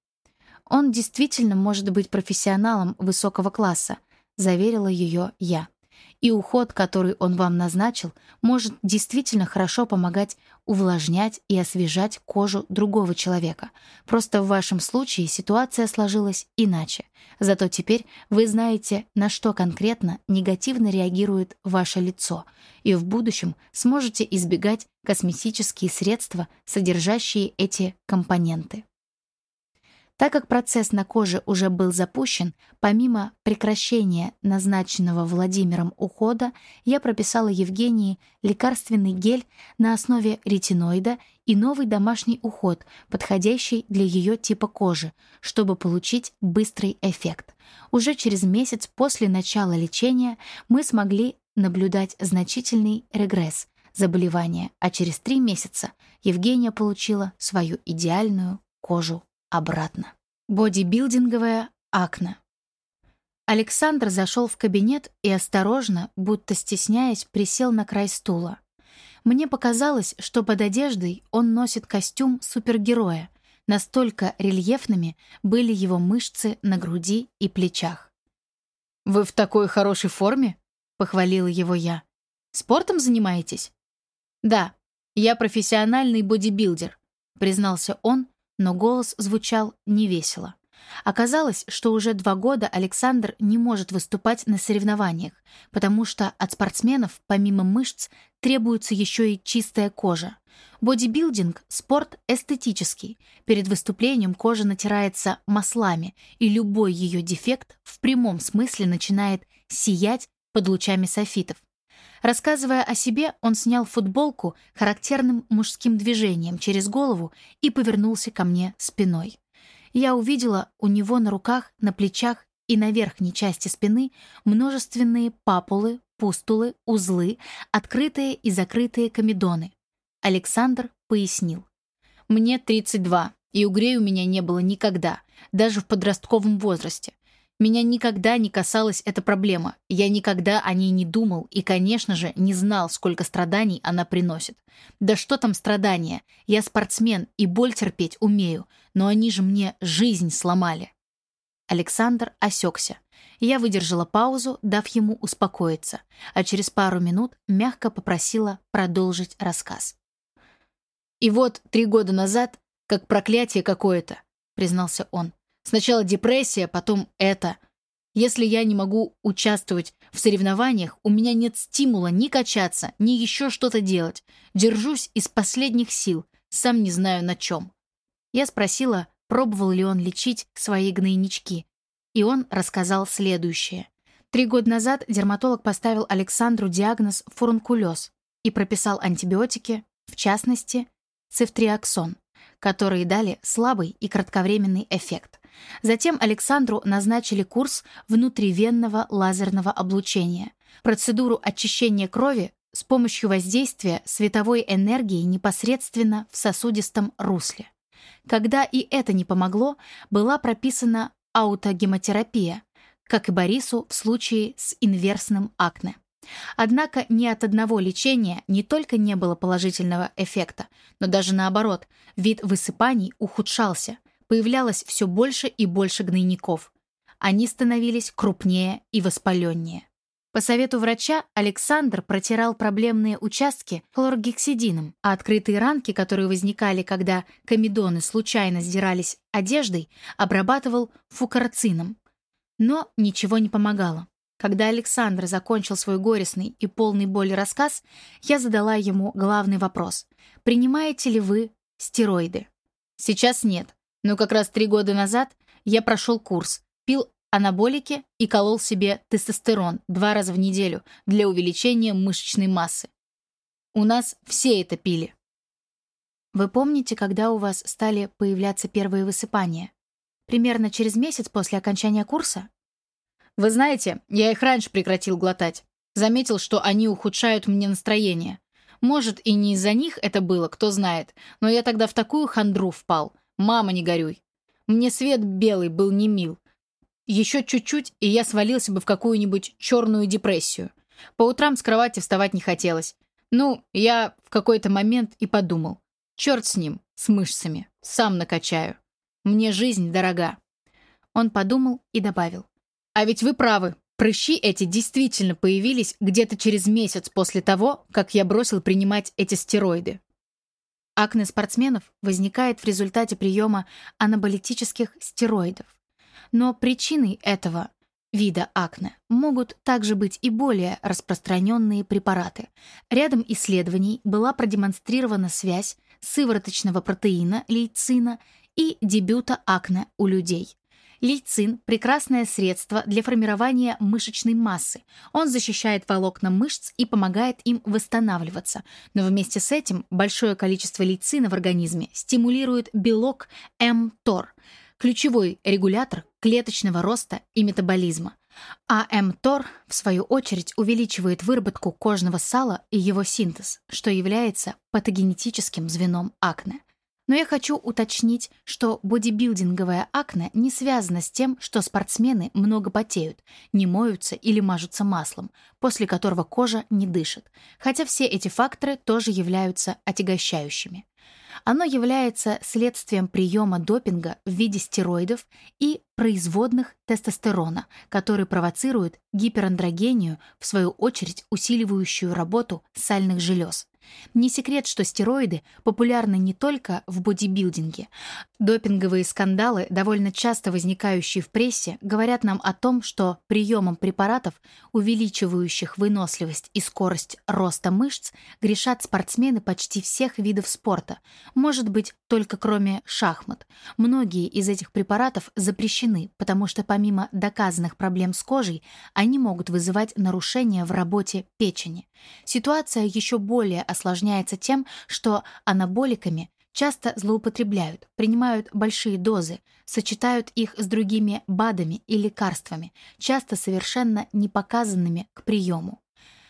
«Он действительно может быть профессионалом высокого класса», — заверила ее я и уход, который он вам назначил, может действительно хорошо помогать увлажнять и освежать кожу другого человека. Просто в вашем случае ситуация сложилась иначе. Зато теперь вы знаете, на что конкретно негативно реагирует ваше лицо, и в будущем сможете избегать косметические средства, содержащие эти компоненты. Так как процесс на коже уже был запущен, помимо прекращения назначенного Владимиром ухода, я прописала Евгении лекарственный гель на основе ретиноида и новый домашний уход, подходящий для ее типа кожи, чтобы получить быстрый эффект. Уже через месяц после начала лечения мы смогли наблюдать значительный регресс заболевания, а через три месяца Евгения получила свою идеальную кожу обратно. Бодибилдинговая акне. Александр зашел в кабинет и осторожно, будто стесняясь, присел на край стула. Мне показалось, что под одеждой он носит костюм супергероя, настолько рельефными были его мышцы на груди и плечах. «Вы в такой хорошей форме?» — похвалила его я. «Спортом занимаетесь?» «Да, я профессиональный бодибилдер», — признался он, но голос звучал невесело. Оказалось, что уже два года Александр не может выступать на соревнованиях, потому что от спортсменов, помимо мышц, требуется еще и чистая кожа. Бодибилдинг – спорт эстетический. Перед выступлением кожа натирается маслами, и любой ее дефект в прямом смысле начинает сиять под лучами софитов. Рассказывая о себе, он снял футболку характерным мужским движением через голову и повернулся ко мне спиной. Я увидела у него на руках, на плечах и на верхней части спины множественные папулы, пустулы, узлы, открытые и закрытые комедоны. Александр пояснил. «Мне 32, и угрей у меня не было никогда, даже в подростковом возрасте. Меня никогда не касалась эта проблема. Я никогда о ней не думал и, конечно же, не знал, сколько страданий она приносит. Да что там страдания? Я спортсмен и боль терпеть умею, но они же мне жизнь сломали. Александр осекся. Я выдержала паузу, дав ему успокоиться, а через пару минут мягко попросила продолжить рассказ. «И вот три года назад, как проклятие какое-то», — признался он. Сначала депрессия, потом это. Если я не могу участвовать в соревнованиях, у меня нет стимула ни качаться, ни еще что-то делать. Держусь из последних сил, сам не знаю на чем. Я спросила, пробовал ли он лечить свои гнойнички. И он рассказал следующее. Три года назад дерматолог поставил Александру диагноз фурункулез и прописал антибиотики, в частности, цифтриаксон, которые дали слабый и кратковременный эффект. Затем Александру назначили курс внутривенного лазерного облучения, процедуру очищения крови с помощью воздействия световой энергии непосредственно в сосудистом русле. Когда и это не помогло, была прописана аутогемотерапия, как и Борису в случае с инверсным акне. Однако ни от одного лечения не только не было положительного эффекта, но даже наоборот, вид высыпаний ухудшался, появлялось все больше и больше гнойников. Они становились крупнее и воспаленнее. По совету врача Александр протирал проблемные участки хлоргексидином, а открытые ранки, которые возникали, когда комедоны случайно сдирались одеждой, обрабатывал фукарцином. Но ничего не помогало. Когда Александр закончил свой горестный и полный боли рассказ, я задала ему главный вопрос. «Принимаете ли вы стероиды?» «Сейчас нет, но как раз три года назад я прошел курс, пил анаболики и колол себе тестостерон два раза в неделю для увеличения мышечной массы. У нас все это пили. Вы помните, когда у вас стали появляться первые высыпания? Примерно через месяц после окончания курса? Вы знаете, я их раньше прекратил глотать. Заметил, что они ухудшают мне настроение. Может, и не из-за них это было, кто знает, но я тогда в такую хандру впал. Мама, не горюй. Мне свет белый был не мил. Еще чуть-чуть, и я свалился бы в какую-нибудь черную депрессию. По утрам с кровати вставать не хотелось. Ну, я в какой-то момент и подумал. Черт с ним, с мышцами. Сам накачаю. Мне жизнь дорога. Он подумал и добавил. А ведь вы правы. Прыщи эти действительно появились где-то через месяц после того, как я бросил принимать эти стероиды. Акне спортсменов возникает в результате приема анаболитических стероидов. Но причиной этого вида акне могут также быть и более распространенные препараты. Рядом исследований была продемонстрирована связь сывороточного протеина лейцина и дебюта акне у людей. Лейцин – прекрасное средство для формирования мышечной массы. Он защищает волокна мышц и помогает им восстанавливаться. Но вместе с этим большое количество лейцина в организме стимулирует белок МТОР – ключевой регулятор клеточного роста и метаболизма. А МТОР, в свою очередь, увеличивает выработку кожного сала и его синтез, что является патогенетическим звеном акне. Но я хочу уточнить, что бодибилдинговое акне не связано с тем, что спортсмены много потеют, не моются или мажутся маслом, после которого кожа не дышит, хотя все эти факторы тоже являются отягощающими. Оно является следствием приема допинга в виде стероидов и производных тестостерона, который провоцирует гиперандрогению, в свою очередь усиливающую работу сальных желез. Не секрет, что стероиды популярны не только в бодибилдинге. Допинговые скандалы, довольно часто возникающие в прессе, говорят нам о том, что приемом препаратов, увеличивающих выносливость и скорость роста мышц, грешат спортсмены почти всех видов спорта, может быть, только кроме шахмат. Многие из этих препаратов запрещены, потому что помимо доказанных проблем с кожей, они могут вызывать нарушения в работе печени. Ситуация еще более осложняется тем, что анаболиками часто злоупотребляют, принимают большие дозы, сочетают их с другими БАДами и лекарствами, часто совершенно не показанными к приему.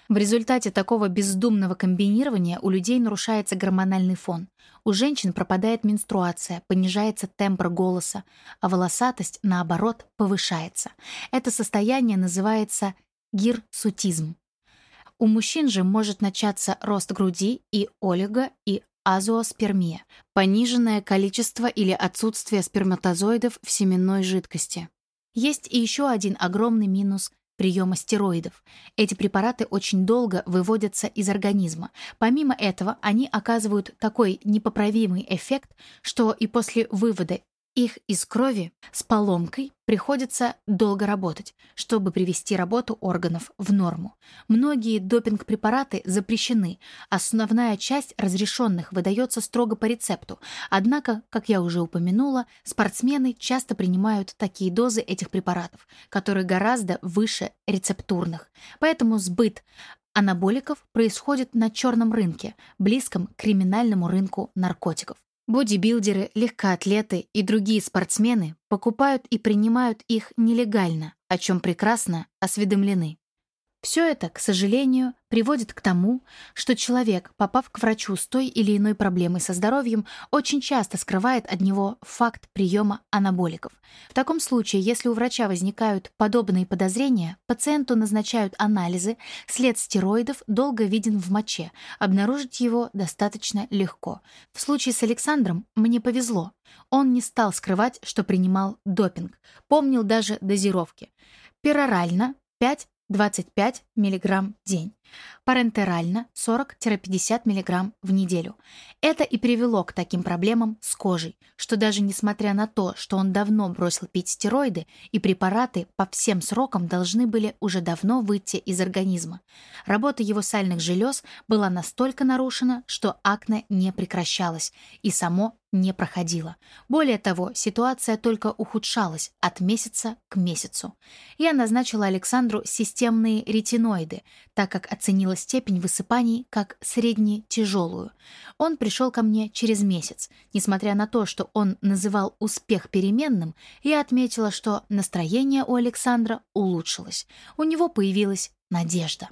В результате такого бездумного комбинирования у людей нарушается гормональный фон. У женщин пропадает менструация, понижается тембр голоса, а волосатость, наоборот, повышается. Это состояние называется гирсутизм. У мужчин же может начаться рост груди и олиго и азооспермия, пониженное количество или отсутствие сперматозоидов в семенной жидкости. Есть и еще один огромный минус приема стероидов. Эти препараты очень долго выводятся из организма. Помимо этого, они оказывают такой непоправимый эффект, что и после вывода их из крови с поломкой приходится долго работать, чтобы привести работу органов в норму. Многие допинг-препараты запрещены, основная часть разрешенных выдается строго по рецепту. Однако, как я уже упомянула, спортсмены часто принимают такие дозы этих препаратов, которые гораздо выше рецептурных. Поэтому сбыт анаболиков происходит на черном рынке, близком к криминальному рынку наркотиков. Бодибилдеры, легкоатлеты и другие спортсмены покупают и принимают их нелегально, о чем прекрасно осведомлены. Все это, к сожалению, приводит к тому, что человек, попав к врачу с той или иной проблемой со здоровьем, очень часто скрывает от него факт приема анаболиков. В таком случае, если у врача возникают подобные подозрения, пациенту назначают анализы, след стероидов долго виден в моче, обнаружить его достаточно легко. В случае с Александром мне повезло. Он не стал скрывать, что принимал допинг, помнил даже дозировки. Перорально 5 25 мг в день. Парентерально 40-50 мг в неделю. Это и привело к таким проблемам с кожей, что даже несмотря на то, что он давно бросил пить стероиды и препараты по всем срокам должны были уже давно выйти из организма. Работа его сальных желез была настолько нарушена, что акне не прекращалось, и само не проходила. Более того, ситуация только ухудшалась от месяца к месяцу. Я назначила Александру системные ретиноиды, так как оценила степень высыпаний как средне-тяжелую. Он пришел ко мне через месяц. Несмотря на то, что он называл успех переменным, я отметила, что настроение у Александра улучшилось. У него появилась надежда.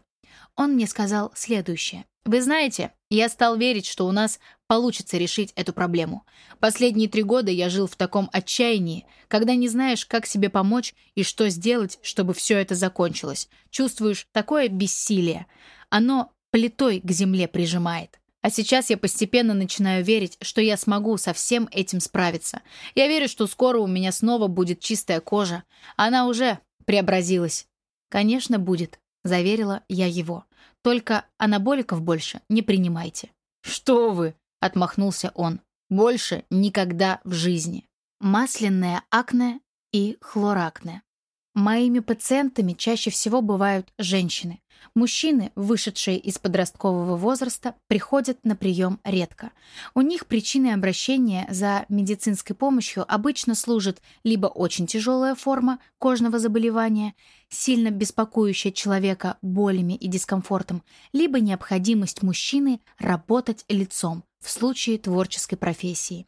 Он мне сказал следующее. «Вы знаете, я стал верить, что у нас получится решить эту проблему. Последние три года я жил в таком отчаянии, когда не знаешь, как себе помочь и что сделать, чтобы все это закончилось. Чувствуешь такое бессилие. Оно плитой к земле прижимает. А сейчас я постепенно начинаю верить, что я смогу со всем этим справиться. Я верю, что скоро у меня снова будет чистая кожа. Она уже преобразилась. Конечно, будет, заверила я его. Только анаболиков больше не принимайте. Что вы? отмахнулся он. Больше никогда в жизни. Масляное акне и хлоракне. Моими пациентами чаще всего бывают женщины. Мужчины, вышедшие из подросткового возраста, приходят на прием редко. У них причиной обращения за медицинской помощью обычно служит либо очень тяжелая форма кожного заболевания, сильно беспокоящая человека болями и дискомфортом, либо необходимость мужчины работать лицом в случае творческой профессии.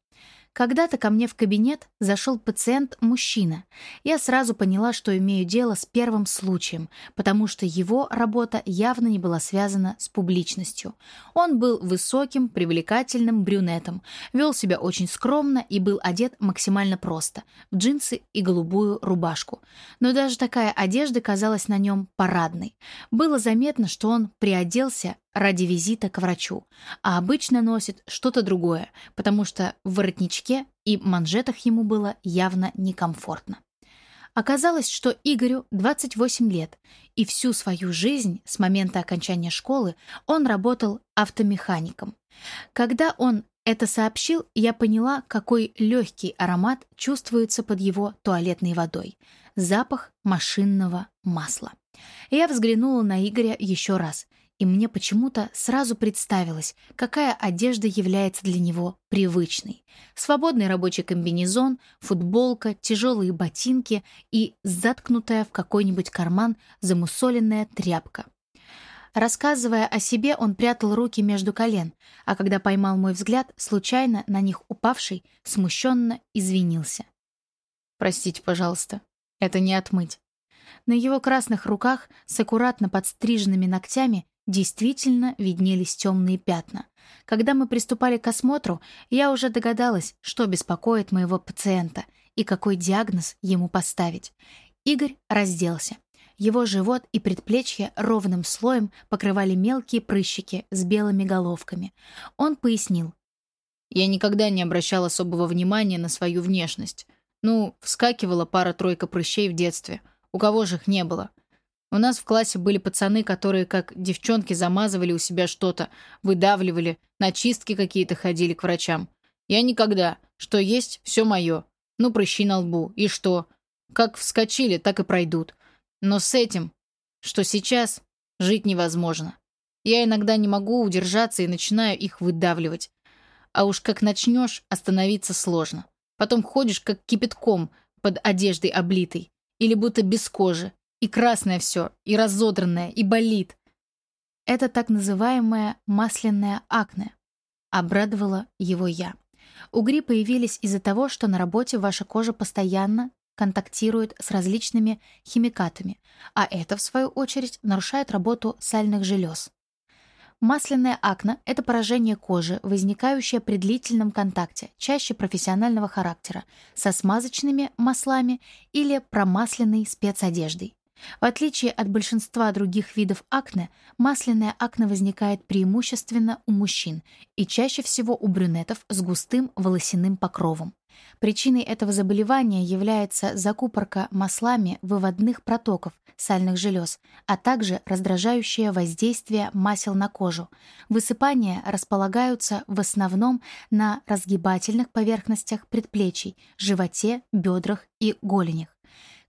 Когда-то ко мне в кабинет зашел пациент-мужчина. Я сразу поняла, что имею дело с первым случаем, потому что его работа явно не была связана с публичностью. Он был высоким, привлекательным брюнетом, вел себя очень скромно и был одет максимально просто, в джинсы и голубую рубашку. Но даже такая одежда казалась на нем парадной. Было заметно, что он приоделся ради визита к врачу, а обычно носит что-то другое, потому что в воротничке и манжетах ему было явно некомфортно. Оказалось, что Игорю 28 лет, и всю свою жизнь с момента окончания школы он работал автомехаником. Когда он это сообщил, я поняла, какой легкий аромат чувствуется под его туалетной водой. Запах машинного масла. Я взглянула на Игоря еще раз и мне почему-то сразу представилось, какая одежда является для него привычной. Свободный рабочий комбинезон, футболка, тяжелые ботинки и заткнутая в какой-нибудь карман замусоленная тряпка. Рассказывая о себе, он прятал руки между колен, а когда поймал мой взгляд, случайно на них упавший, смущенно извинился. «Простите, пожалуйста, это не отмыть». На его красных руках с аккуратно подстриженными ногтями действительно виднелись темные пятна. Когда мы приступали к осмотру, я уже догадалась, что беспокоит моего пациента и какой диагноз ему поставить. Игорь разделся. Его живот и предплечья ровным слоем покрывали мелкие прыщики с белыми головками. Он пояснил. «Я никогда не обращал особого внимания на свою внешность. Ну, вскакивала пара-тройка прыщей в детстве. У кого же их не было? У нас в классе были пацаны, которые как девчонки замазывали у себя что-то, выдавливали, на чистки какие-то ходили к врачам. Я никогда. Что есть, все мое. Ну, прыщи на лбу. И что? Как вскочили, так и пройдут. Но с этим, что сейчас, жить невозможно. Я иногда не могу удержаться и начинаю их выдавливать. А уж как начнешь, остановиться сложно. Потом ходишь как кипятком под одеждой облитой. Или будто без кожи. И красное все, и разодранное, и болит. Это так называемое масляное акне. Обрадовала его я. Угри появились из-за того, что на работе ваша кожа постоянно контактирует с различными химикатами, а это, в свою очередь, нарушает работу сальных желез. Масляное акне – это поражение кожи, возникающее при длительном контакте, чаще профессионального характера, со смазочными маслами или промасленной спецодеждой. В отличие от большинства других видов акне, масляное акне возникает преимущественно у мужчин и чаще всего у брюнетов с густым волосяным покровом. Причиной этого заболевания является закупорка маслами выводных протоков сальных желез, а также раздражающее воздействие масел на кожу. Высыпания располагаются в основном на разгибательных поверхностях предплечий, животе, бедрах и голенях.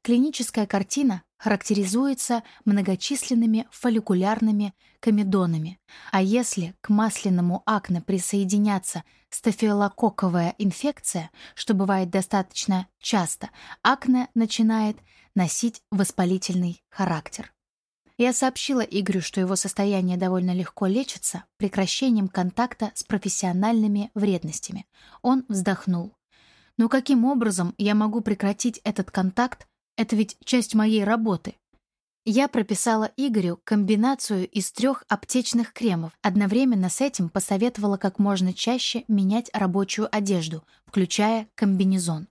Клиническая картина характеризуется многочисленными фолликулярными комедонами, а если к масляному акне присоединятся стафилококковая инфекция, что бывает достаточно часто, акне начинает носить воспалительный характер. Я сообщила Игорю, что его состояние довольно легко лечится прекращением контакта с профессиональными вредностями. Он вздохнул. Но каким образом я могу прекратить этот контакт это ведь часть моей работы. Я прописала Игорю комбинацию из трех аптечных кремов. Одновременно с этим посоветовала как можно чаще менять рабочую одежду, включая комбинезон.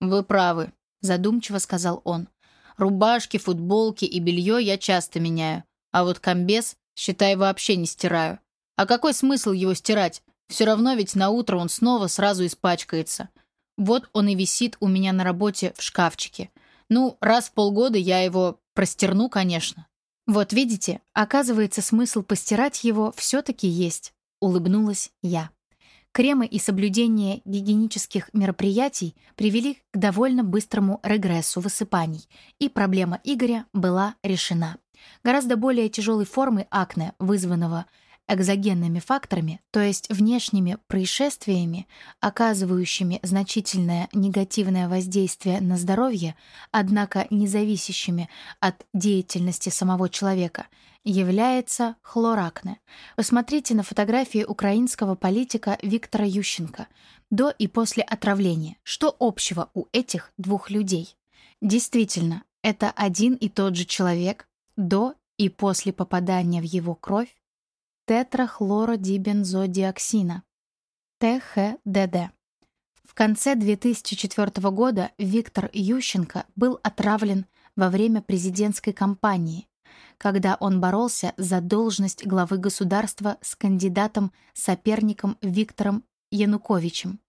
«Вы правы», — задумчиво сказал он. «Рубашки, футболки и белье я часто меняю, а вот комбез, считай, вообще не стираю. А какой смысл его стирать? Все равно ведь на утро он снова сразу испачкается. Вот он и висит у меня на работе в шкафчике. Ну, раз в полгода я его простерну, конечно. Вот видите, оказывается, смысл постирать его все-таки есть, улыбнулась я. Кремы и соблюдение гигиенических мероприятий привели к довольно быстрому регрессу высыпаний, и проблема Игоря была решена. Гораздо более тяжелой формы акне, вызванного экзогенными факторами, то есть внешними происшествиями, оказывающими значительное негативное воздействие на здоровье, однако не зависящими от деятельности самого человека, является хлоракне. Посмотрите на фотографии украинского политика Виктора Ющенко до и после отравления. Что общего у этих двух людей? Действительно, это один и тот же человек до и после попадания в его кровь тетрахлородибензодиоксина, ТХДД. В конце 2004 года Виктор Ющенко был отравлен во время президентской кампании, когда он боролся за должность главы государства с кандидатом-соперником Виктором Януковичем.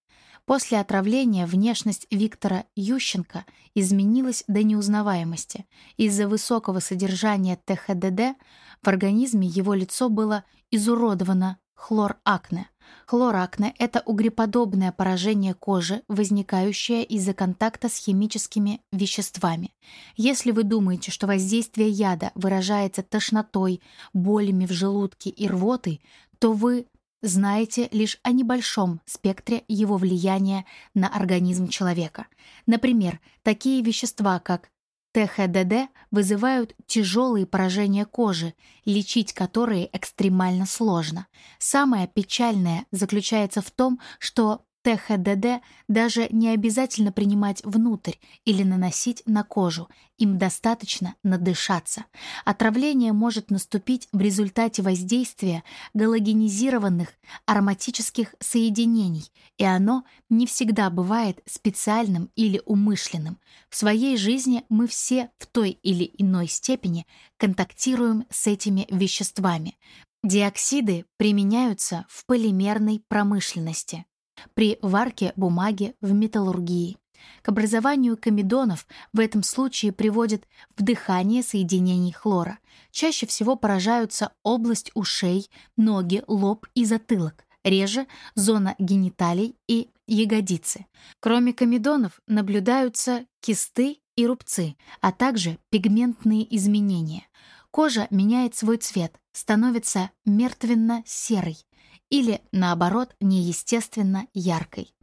После отравления внешность Виктора Ющенко изменилась до неузнаваемости. Из-за высокого содержания ТХДД в организме его лицо было изуродовано хлоракне. Хлоракне — это угреподобное поражение кожи, возникающее из-за контакта с химическими веществами. Если вы думаете, что воздействие яда выражается тошнотой, болями в желудке и рвотой, то вы знаете лишь о небольшом спектре его влияния на организм человека. Например, такие вещества, как ТХДД вызывают тяжелые поражения кожи, лечить которые экстремально сложно. Самое печальное заключается в том, что ТХДД даже не обязательно принимать внутрь или наносить на кожу, им достаточно надышаться. Отравление может наступить в результате воздействия галогенизированных ароматических соединений, и оно не всегда бывает специальным или умышленным. В своей жизни мы все в той или иной степени контактируем с этими веществами. Диоксиды применяются в полимерной промышленности при варке бумаги в металлургии. К образованию комедонов в этом случае приводит вдыхание соединений хлора. Чаще всего поражаются область ушей, ноги, лоб и затылок, реже зона гениталий и ягодицы. Кроме комедонов наблюдаются кисты и рубцы, а также пигментные изменения. Кожа меняет свой цвет, становится мертвенно-серой или, наоборот, неестественно яркой.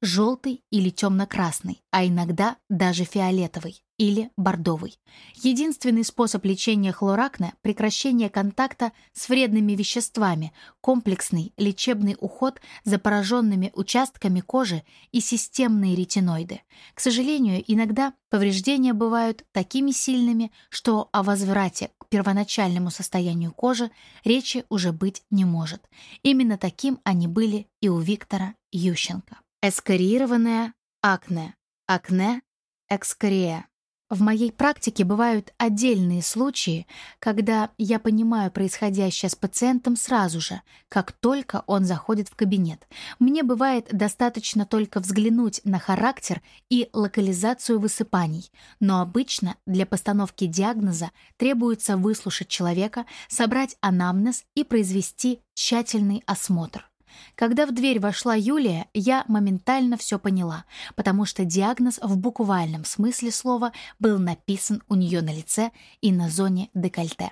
Желтый или темно-красный, а иногда даже фиолетовый или бордовый. Единственный способ лечения хлоракне – прекращение контакта с вредными веществами, комплексный лечебный уход за пораженными участками кожи и системные ретиноиды. К сожалению, иногда повреждения бывают такими сильными, что о возврате к первоначальному состоянию кожи речи уже быть не может. Именно таким они были и у Виктора Ющенко. Эскорированное акне. Акне – экскория. В моей практике бывают отдельные случаи, когда я понимаю происходящее с пациентом сразу же, как только он заходит в кабинет. Мне бывает достаточно только взглянуть на характер и локализацию высыпаний, но обычно для постановки диагноза требуется выслушать человека, собрать анамнез и произвести тщательный осмотр. Когда в дверь вошла Юлия, я моментально все поняла, потому что диагноз в буквальном смысле слова был написан у нее на лице и на зоне декольте.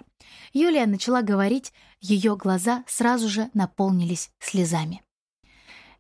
Юлия начала говорить, ее глаза сразу же наполнились слезами.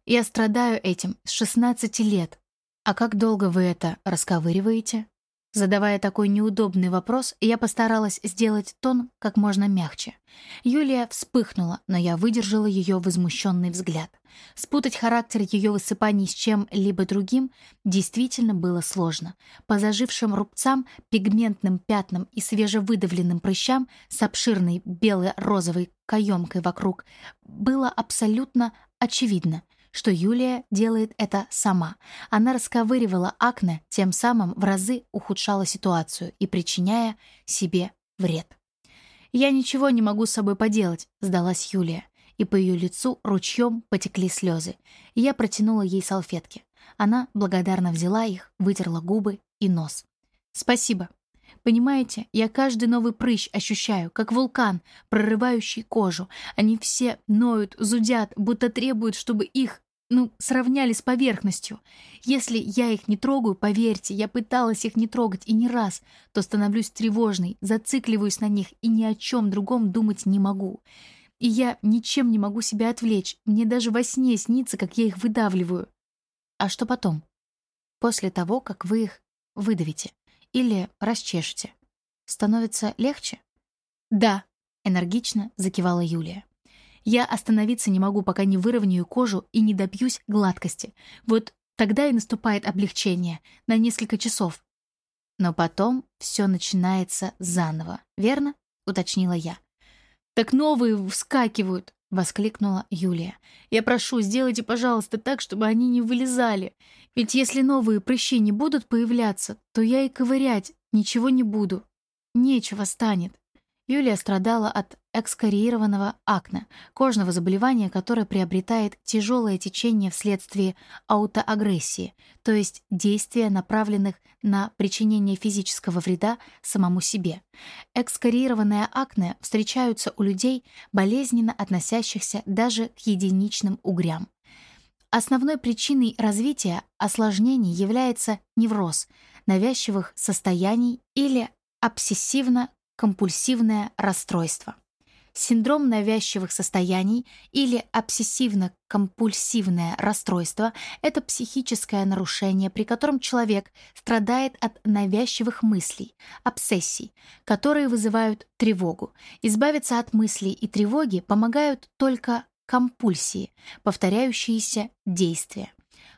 «Я страдаю этим с 16 лет. А как долго вы это расковыриваете?» Задавая такой неудобный вопрос, я постаралась сделать тон как можно мягче. Юлия вспыхнула, но я выдержала ее возмущенный взгляд. Спутать характер ее высыпаний с чем-либо другим действительно было сложно. По зажившим рубцам, пигментным пятнам и свежевыдавленным прыщам с обширной бело-розовой каемкой вокруг было абсолютно очевидно — что Юлия делает это сама. Она расковыривала акне, тем самым в разы ухудшала ситуацию и причиняя себе вред. «Я ничего не могу с собой поделать», — сдалась Юлия, и по ее лицу ручьем потекли слезы. Я протянула ей салфетки. Она благодарно взяла их, вытерла губы и нос. «Спасибо. Понимаете, я каждый новый прыщ ощущаю, как вулкан, прорывающий кожу. Они все ноют, зудят, будто требуют, чтобы их, ну, сравняли с поверхностью. Если я их не трогаю, поверьте, я пыталась их не трогать и не раз, то становлюсь тревожной, зацикливаюсь на них и ни о чем другом думать не могу. И я ничем не могу себя отвлечь. Мне даже во сне снится, как я их выдавливаю. А что потом? После того, как вы их выдавите или расчешете. Становится легче? Да, энергично закивала Юлия. Я остановиться не могу, пока не выровняю кожу и не добьюсь гладкости. Вот тогда и наступает облегчение на несколько часов. Но потом все начинается заново, верно? уточнила я. Так новые вскакивают, воскликнула Юлия. Я прошу, сделайте, пожалуйста, так, чтобы они не вылезали. Ведь если новые прыщи не будут появляться, то я и ковырять ничего не буду. Нечего станет. Юлия страдала от экскориированного акне, кожного заболевания, которое приобретает тяжелое течение вследствие аутоагрессии, то есть действия, направленных на причинение физического вреда самому себе. Экскориированное акне встречаются у людей, болезненно относящихся даже к единичным угрям. Основной причиной развития осложнений является невроз, навязчивых состояний или обсессивно-компульсивное расстройство. Синдром навязчивых состояний или обсессивно-компульсивное расстройство – это психическое нарушение, при котором человек страдает от навязчивых мыслей, обсессий, которые вызывают тревогу. Избавиться от мыслей и тревоги помогают только компульсии, повторяющиеся действия.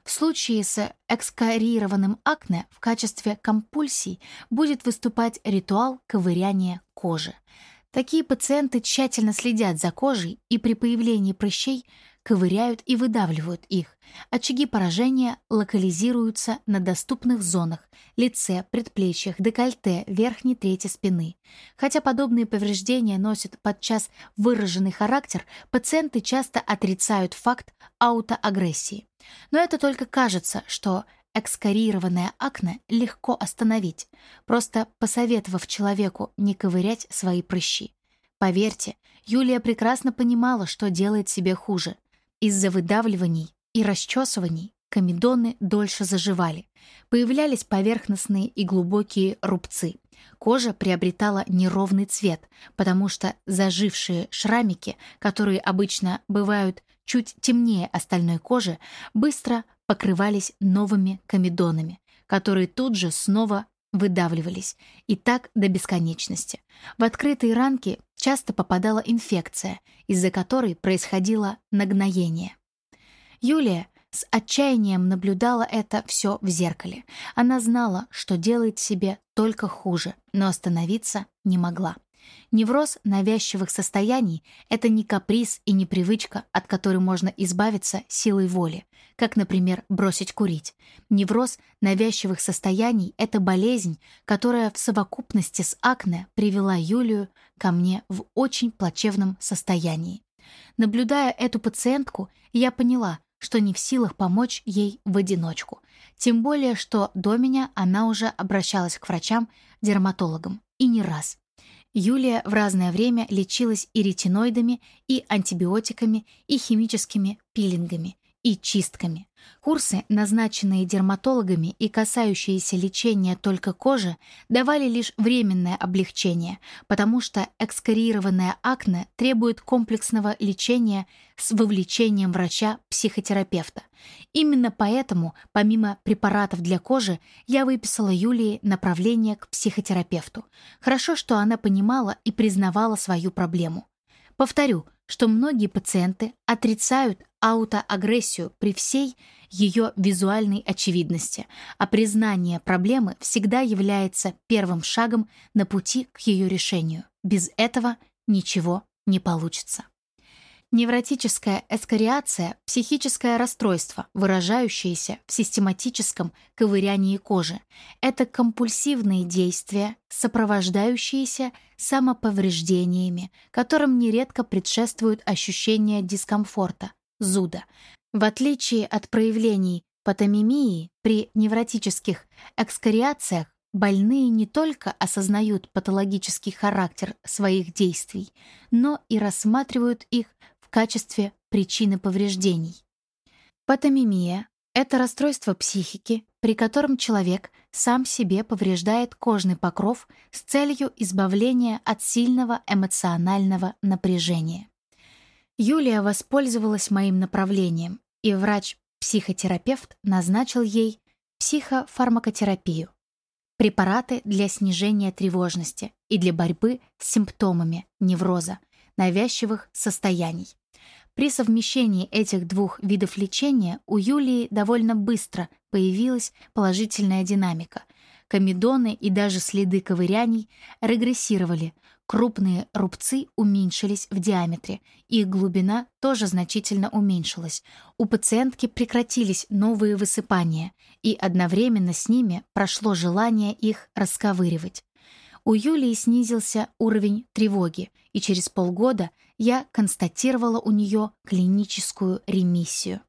В случае с экскорированным акне в качестве компульсий будет выступать ритуал ковыряния кожи. Такие пациенты тщательно следят за кожей и при появлении прыщей ковыряют и выдавливают их. Очаги поражения локализируются на доступных зонах – лице, предплечьях, декольте, верхней трети спины. Хотя подобные повреждения носят подчас выраженный характер, пациенты часто отрицают факт аутоагрессии. Но это только кажется, что экскорированное акне легко остановить, просто посоветовав человеку не ковырять свои прыщи. Поверьте, Юлия прекрасно понимала, что делает себе хуже. Из-за выдавливаний и расчесываний комедоны дольше заживали. Появлялись поверхностные и глубокие рубцы. Кожа приобретала неровный цвет, потому что зажившие шрамики, которые обычно бывают чуть темнее остальной кожи, быстро покрывались новыми комедонами, которые тут же снова выдавливались, и так до бесконечности. В открытые ранки часто попадала инфекция, из-за которой происходило нагноение. Юлия с отчаянием наблюдала это все в зеркале. Она знала, что делает себе только хуже, но остановиться не могла. Невроз навязчивых состояний — это не каприз и не привычка, от которой можно избавиться силой воли, как, например, бросить курить. Невроз навязчивых состояний — это болезнь, которая в совокупности с акне привела Юлию ко мне в очень плачевном состоянии. Наблюдая эту пациентку, я поняла, что не в силах помочь ей в одиночку. Тем более, что до меня она уже обращалась к врачам-дерматологам. И не раз. Юлия в разное время лечилась и ретиноидами, и антибиотиками, и химическими пилингами, и чистками. Курсы, назначенные дерматологами и касающиеся лечения только кожи, давали лишь временное облегчение, потому что экскориированная акне требует комплексного лечения с вовлечением врача-психотерапевта. Именно поэтому, помимо препаратов для кожи, я выписала Юлии направление к психотерапевту. Хорошо, что она понимала и признавала свою проблему. Повторю, что многие пациенты отрицают аутоагрессию при всей ее визуальной очевидности, а признание проблемы всегда является первым шагом на пути к ее решению. Без этого ничего не получится. Невротическая эскориация – психическое расстройство, выражающееся в систематическом ковырянии кожи. Это компульсивные действия, сопровождающиеся самоповреждениями, которым нередко предшествуют ощущения дискомфорта, зуда. В отличие от проявлений патомимии при невротических экскориациях, больные не только осознают патологический характер своих действий, но и рассматривают их качестве причины повреждений. Патомимия — это расстройство психики, при котором человек сам себе повреждает кожный покров с целью избавления от сильного эмоционального напряжения. Юлия воспользовалась моим направлением, и врач-психотерапевт назначил ей психофармакотерапию, препараты для снижения тревожности и для борьбы с симптомами невроза, навязчивых состояний. При совмещении этих двух видов лечения у Юлии довольно быстро появилась положительная динамика. Комедоны и даже следы ковыряний регрессировали, крупные рубцы уменьшились в диаметре, их глубина тоже значительно уменьшилась. У пациентки прекратились новые высыпания, и одновременно с ними прошло желание их расковыривать. У Юлии снизился уровень тревоги, и через полгода я констатировала у нее клиническую ремиссию.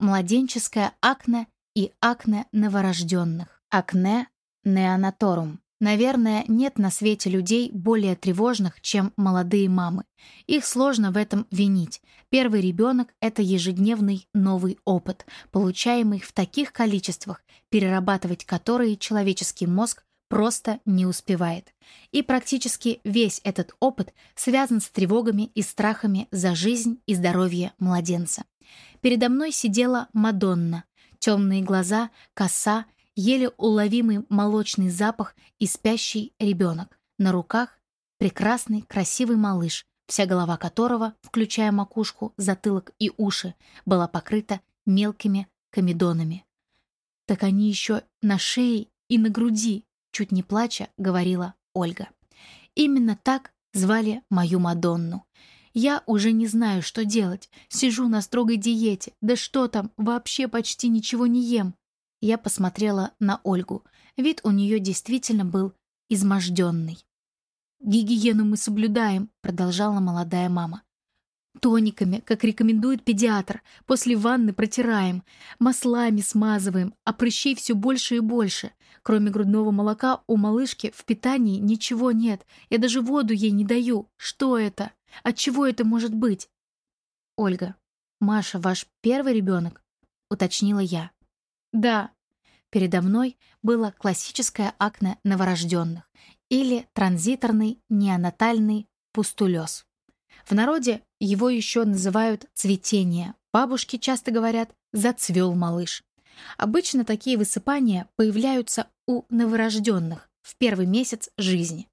Младенческое акне и акне новорожденных. Акне неонаторум. Наверное, нет на свете людей более тревожных, чем молодые мамы. Их сложно в этом винить. Первый ребенок — это ежедневный новый опыт, получаемый в таких количествах, перерабатывать которые человеческий мозг просто не успевает. И практически весь этот опыт связан с тревогами и страхами за жизнь и здоровье младенца. Передо мной сидела Мадонна. Темные глаза, коса, еле уловимый молочный запах и спящий ребенок. На руках прекрасный, красивый малыш, вся голова которого, включая макушку, затылок и уши, была покрыта мелкими комедонами. Так они еще на шее и на груди, чуть не плача, говорила Ольга. Именно так звали мою Мадонну. Я уже не знаю, что делать. Сижу на строгой диете. Да что там, вообще почти ничего не ем. Я посмотрела на Ольгу. Вид у нее действительно был изможденный. «Гигиену мы соблюдаем», — продолжала молодая мама. Тониками, как рекомендует педиатр, после ванны протираем, маслами смазываем, а прыщей все больше и больше. Кроме грудного молока у малышки в питании ничего нет. Я даже воду ей не даю. Что это? От чего это может быть? Ольга. Маша ваш первый ребенок?» — уточнила я. «Да». Передо мной было классическое акне новорожденных или транзиторный неонатальный пустулез. В народе его еще называют цветение. Бабушки часто говорят «зацвел малыш». Обычно такие высыпания появляются у новорожденных в первый месяц жизни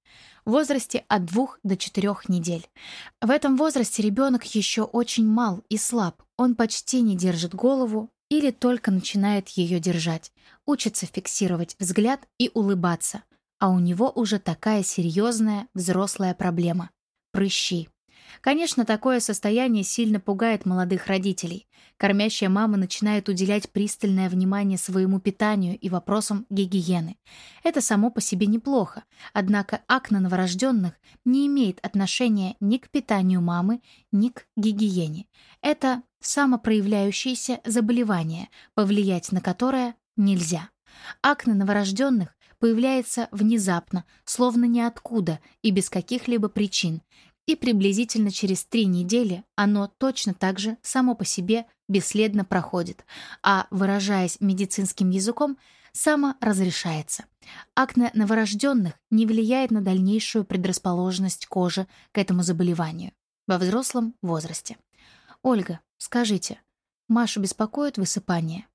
в возрасте от 2 до 4 недель. В этом возрасте ребенок еще очень мал и слаб, он почти не держит голову или только начинает ее держать, учится фиксировать взгляд и улыбаться, а у него уже такая серьезная взрослая проблема – прыщи. Конечно, такое состояние сильно пугает молодых родителей. Кормящая мама начинает уделять пристальное внимание своему питанию и вопросам гигиены. Это само по себе неплохо, однако акне новорожденных не имеет отношения ни к питанию мамы, ни к гигиене. Это самопроявляющееся заболевание, повлиять на которое нельзя. Акне новорожденных появляется внезапно, словно ниоткуда и без каких-либо причин, и приблизительно через три недели оно точно так же само по себе бесследно проходит, а, выражаясь медицинским языком, саморазрешается. Акне новорожденных не влияет на дальнейшую предрасположенность кожи к этому заболеванию во взрослом возрасте. Ольга, скажите, Машу беспокоит высыпание?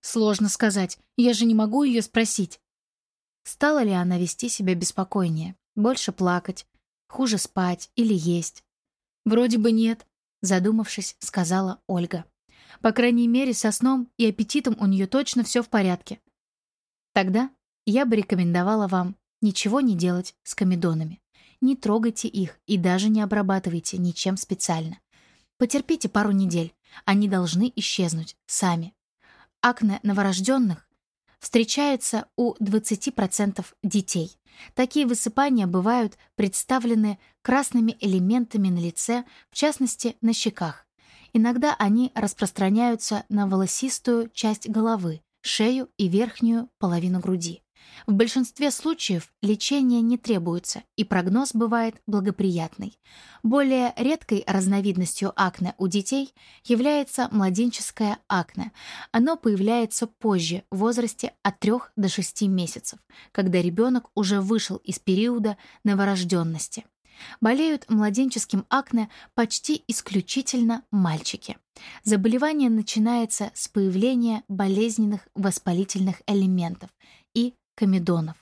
Сложно сказать, я же не могу ее спросить. Стала ли она вести себя беспокойнее, больше плакать, Хуже спать или есть? Вроде бы нет, задумавшись, сказала Ольга. По крайней мере, со сном и аппетитом у нее точно все в порядке. Тогда я бы рекомендовала вам ничего не делать с комедонами. Не трогайте их и даже не обрабатывайте ничем специально. Потерпите пару недель, они должны исчезнуть сами. Акне новорожденных встречается у 20% детей. Такие высыпания бывают представлены красными элементами на лице, в частности, на щеках. Иногда они распространяются на волосистую часть головы, шею и верхнюю половину груди. В большинстве случаев лечение не требуется, и прогноз бывает благоприятный. Более редкой разновидностью акне у детей является младенческое акне. Оно появляется позже, в возрасте от 3 до 6 месяцев, когда ребенок уже вышел из периода новорожденности. Болеют младенческим акне почти исключительно мальчики. Заболевание начинается с появления болезненных воспалительных элементов и комедонов.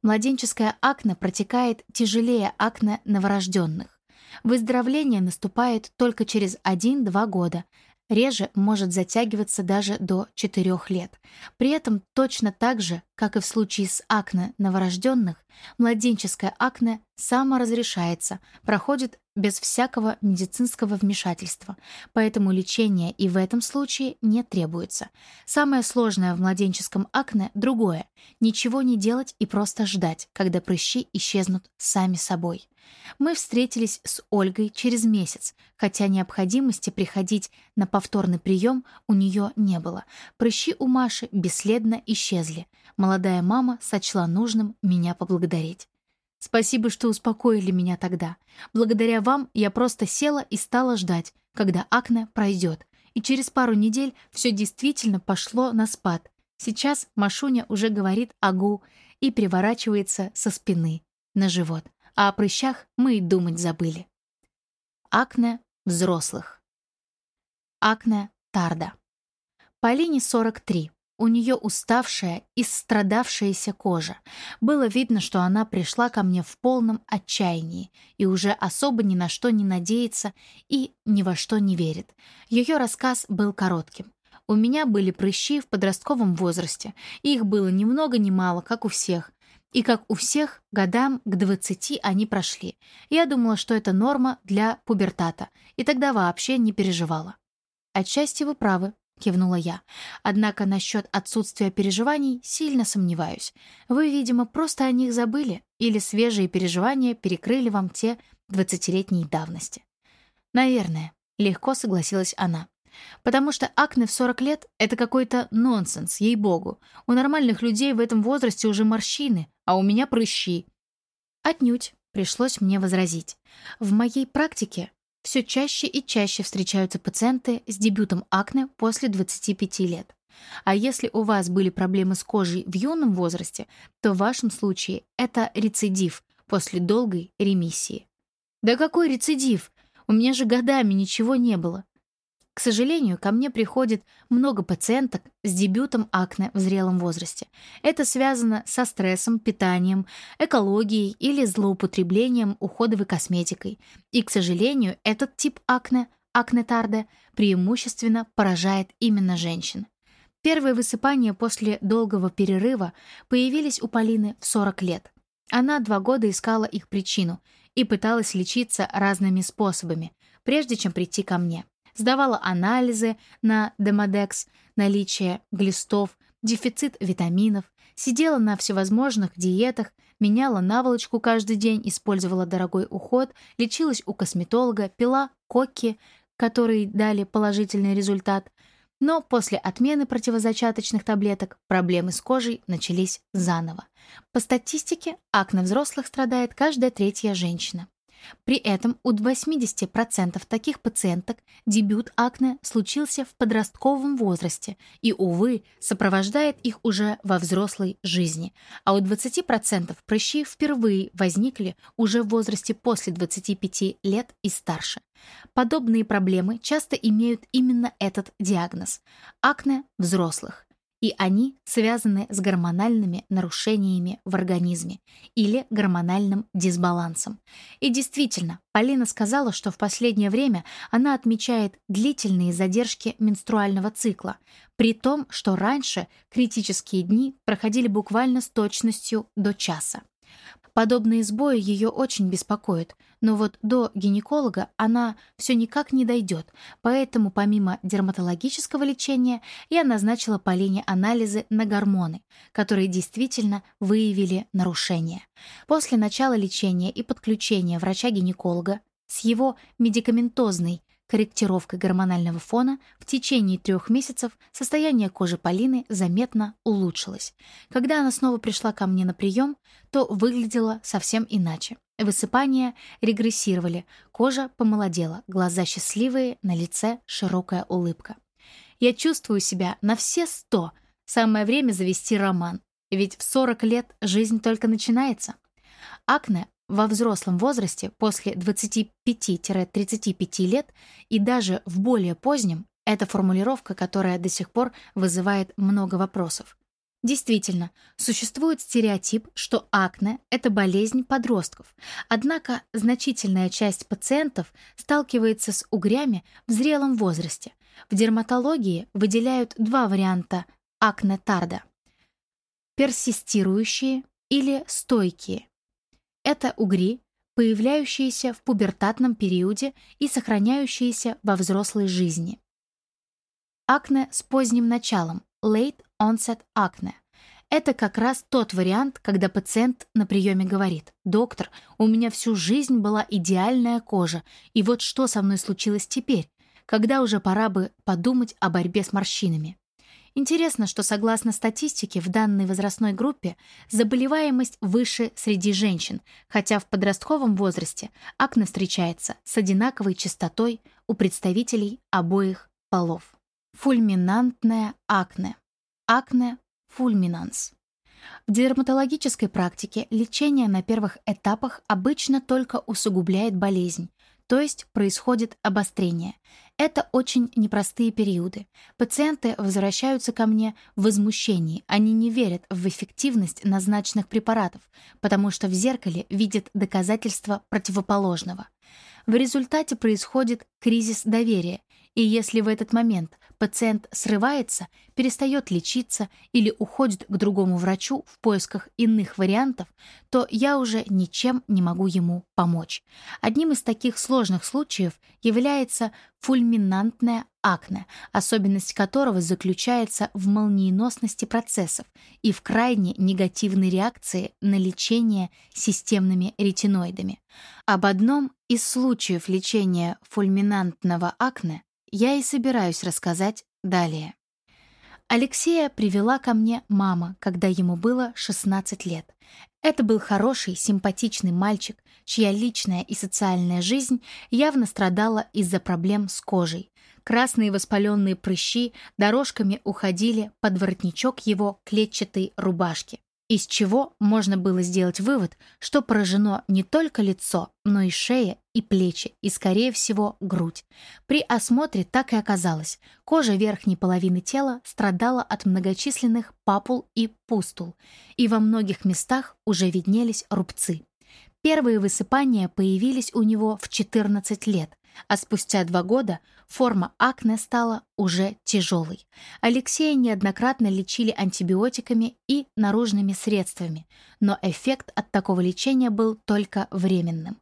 Младенческое акне протекает тяжелее акне новорожденных. Выздоровление наступает только через 1-2 года, реже может затягиваться даже до 4 лет. При этом точно так же, как и в случае с акне новорожденных, младенческое акне саморазрешается, проходит без всякого медицинского вмешательства, поэтому лечение и в этом случае не требуется. Самое сложное в младенческом акне — другое — ничего не делать и просто ждать, когда прыщи исчезнут сами собой. Мы встретились с Ольгой через месяц, хотя необходимости приходить на повторный прием у нее не было. Прыщи у Маши бесследно исчезли. Молодая мама сочла нужным меня поблагодарить. Спасибо, что успокоили меня тогда. Благодаря вам я просто села и стала ждать, когда акне пройдет. И через пару недель все действительно пошло на спад. Сейчас Машуня уже говорит «агу» и переворачивается со спины на живот. А о прыщах мы и думать забыли. Акне взрослых. Акне Тарда. Полине 43. У нее уставшая и страдавшаяся кожа. Было видно, что она пришла ко мне в полном отчаянии и уже особо ни на что не надеется и ни во что не верит. Ее рассказ был коротким. У меня были прыщи в подростковом возрасте, их было ни много ни мало, как у всех. И как у всех, годам к 20 они прошли. Я думала, что это норма для пубертата, и тогда вообще не переживала. Отчасти вы правы, — кивнула я. «Однако насчет отсутствия переживаний сильно сомневаюсь. Вы, видимо, просто о них забыли, или свежие переживания перекрыли вам те двадцатилетней давности». «Наверное», — легко согласилась она. «Потому что акне в 40 лет — это какой-то нонсенс, ей-богу. У нормальных людей в этом возрасте уже морщины, а у меня прыщи». «Отнюдь», — пришлось мне возразить. «В моей практике все чаще и чаще встречаются пациенты с дебютом акне после 25 лет. А если у вас были проблемы с кожей в юном возрасте, то в вашем случае это рецидив после долгой ремиссии. Да какой рецидив? У меня же годами ничего не было. К сожалению, ко мне приходит много пациенток с дебютом акне в зрелом возрасте. Это связано со стрессом, питанием, экологией или злоупотреблением уходовой косметикой. И, к сожалению, этот тип акне, акне тарде, преимущественно поражает именно женщин. Первые высыпания после долгого перерыва появились у Полины в 40 лет. Она два года искала их причину и пыталась лечиться разными способами, прежде чем прийти ко мне сдавала анализы на демодекс, наличие глистов, дефицит витаминов, сидела на всевозможных диетах, меняла наволочку каждый день, использовала дорогой уход, лечилась у косметолога, пила коки, которые дали положительный результат. Но после отмены противозачаточных таблеток проблемы с кожей начались заново. По статистике, акне взрослых страдает каждая третья женщина. При этом у 80% таких пациенток дебют акне случился в подростковом возрасте и, увы, сопровождает их уже во взрослой жизни, а у 20% прыщи впервые возникли уже в возрасте после 25 лет и старше. Подобные проблемы часто имеют именно этот диагноз – акне взрослых и они связаны с гормональными нарушениями в организме или гормональным дисбалансом. И действительно, Полина сказала, что в последнее время она отмечает длительные задержки менструального цикла, при том, что раньше критические дни проходили буквально с точностью до часа. Подобные сбои ее очень беспокоят, но вот до гинеколога она все никак не дойдет, поэтому помимо дерматологического лечения я назначила Полине анализы на гормоны, которые действительно выявили нарушения. После начала лечения и подключения врача-гинеколога с его медикаментозной корректировкой гормонального фона в течение трех месяцев состояние кожи Полины заметно улучшилось. Когда она снова пришла ко мне на прием, то выглядела совсем иначе. Высыпания регрессировали, кожа помолодела, глаза счастливые, на лице широкая улыбка. Я чувствую себя на все сто. Самое время завести роман. Ведь в 40 лет жизнь только начинается. Акне во взрослом возрасте, после 25-35 лет и даже в более позднем, это формулировка, которая до сих пор вызывает много вопросов. Действительно, существует стереотип, что акне – это болезнь подростков. Однако значительная часть пациентов сталкивается с угрями в зрелом возрасте. В дерматологии выделяют два варианта акне тарда – персистирующие или стойкие. Это угри, появляющиеся в пубертатном периоде и сохраняющиеся во взрослой жизни. Акне с поздним началом, late onset acne. Это как раз тот вариант, когда пациент на приеме говорит, «Доктор, у меня всю жизнь была идеальная кожа, и вот что со мной случилось теперь, когда уже пора бы подумать о борьбе с морщинами». Интересно, что согласно статистике в данной возрастной группе заболеваемость выше среди женщин, хотя в подростковом возрасте акне встречается с одинаковой частотой у представителей обоих полов. Фульминантное акне. Акне фульминанс. В дерматологической практике лечение на первых этапах обычно только усугубляет болезнь, то есть происходит обострение. Это очень непростые периоды. Пациенты возвращаются ко мне в возмущении. Они не верят в эффективность назначенных препаратов, потому что в зеркале видят доказательства противоположного. В результате происходит кризис доверия, и если в этот момент пациент срывается, перестает лечиться или уходит к другому врачу в поисках иных вариантов, то я уже ничем не могу ему помочь. Одним из таких сложных случаев является фульминантная акне, особенность которого заключается в молниеносности процессов и в крайне негативной реакции на лечение системными ретиноидами. Об одном из случаев лечения фульминантного акне я и собираюсь рассказать далее. Алексея привела ко мне мама, когда ему было 16 лет. Это был хороший, симпатичный мальчик, чья личная и социальная жизнь явно страдала из-за проблем с кожей. Красные воспаленные прыщи дорожками уходили под воротничок его клетчатой рубашки. Из чего можно было сделать вывод, что поражено не только лицо, но и шея, и плечи, и, скорее всего, грудь. При осмотре так и оказалось. Кожа верхней половины тела страдала от многочисленных папул и пустул, и во многих местах уже виднелись рубцы. Первые высыпания появились у него в 14 лет, а спустя два года форма акне стала уже тяжелой. Алексея неоднократно лечили антибиотиками и наружными средствами, но эффект от такого лечения был только временным.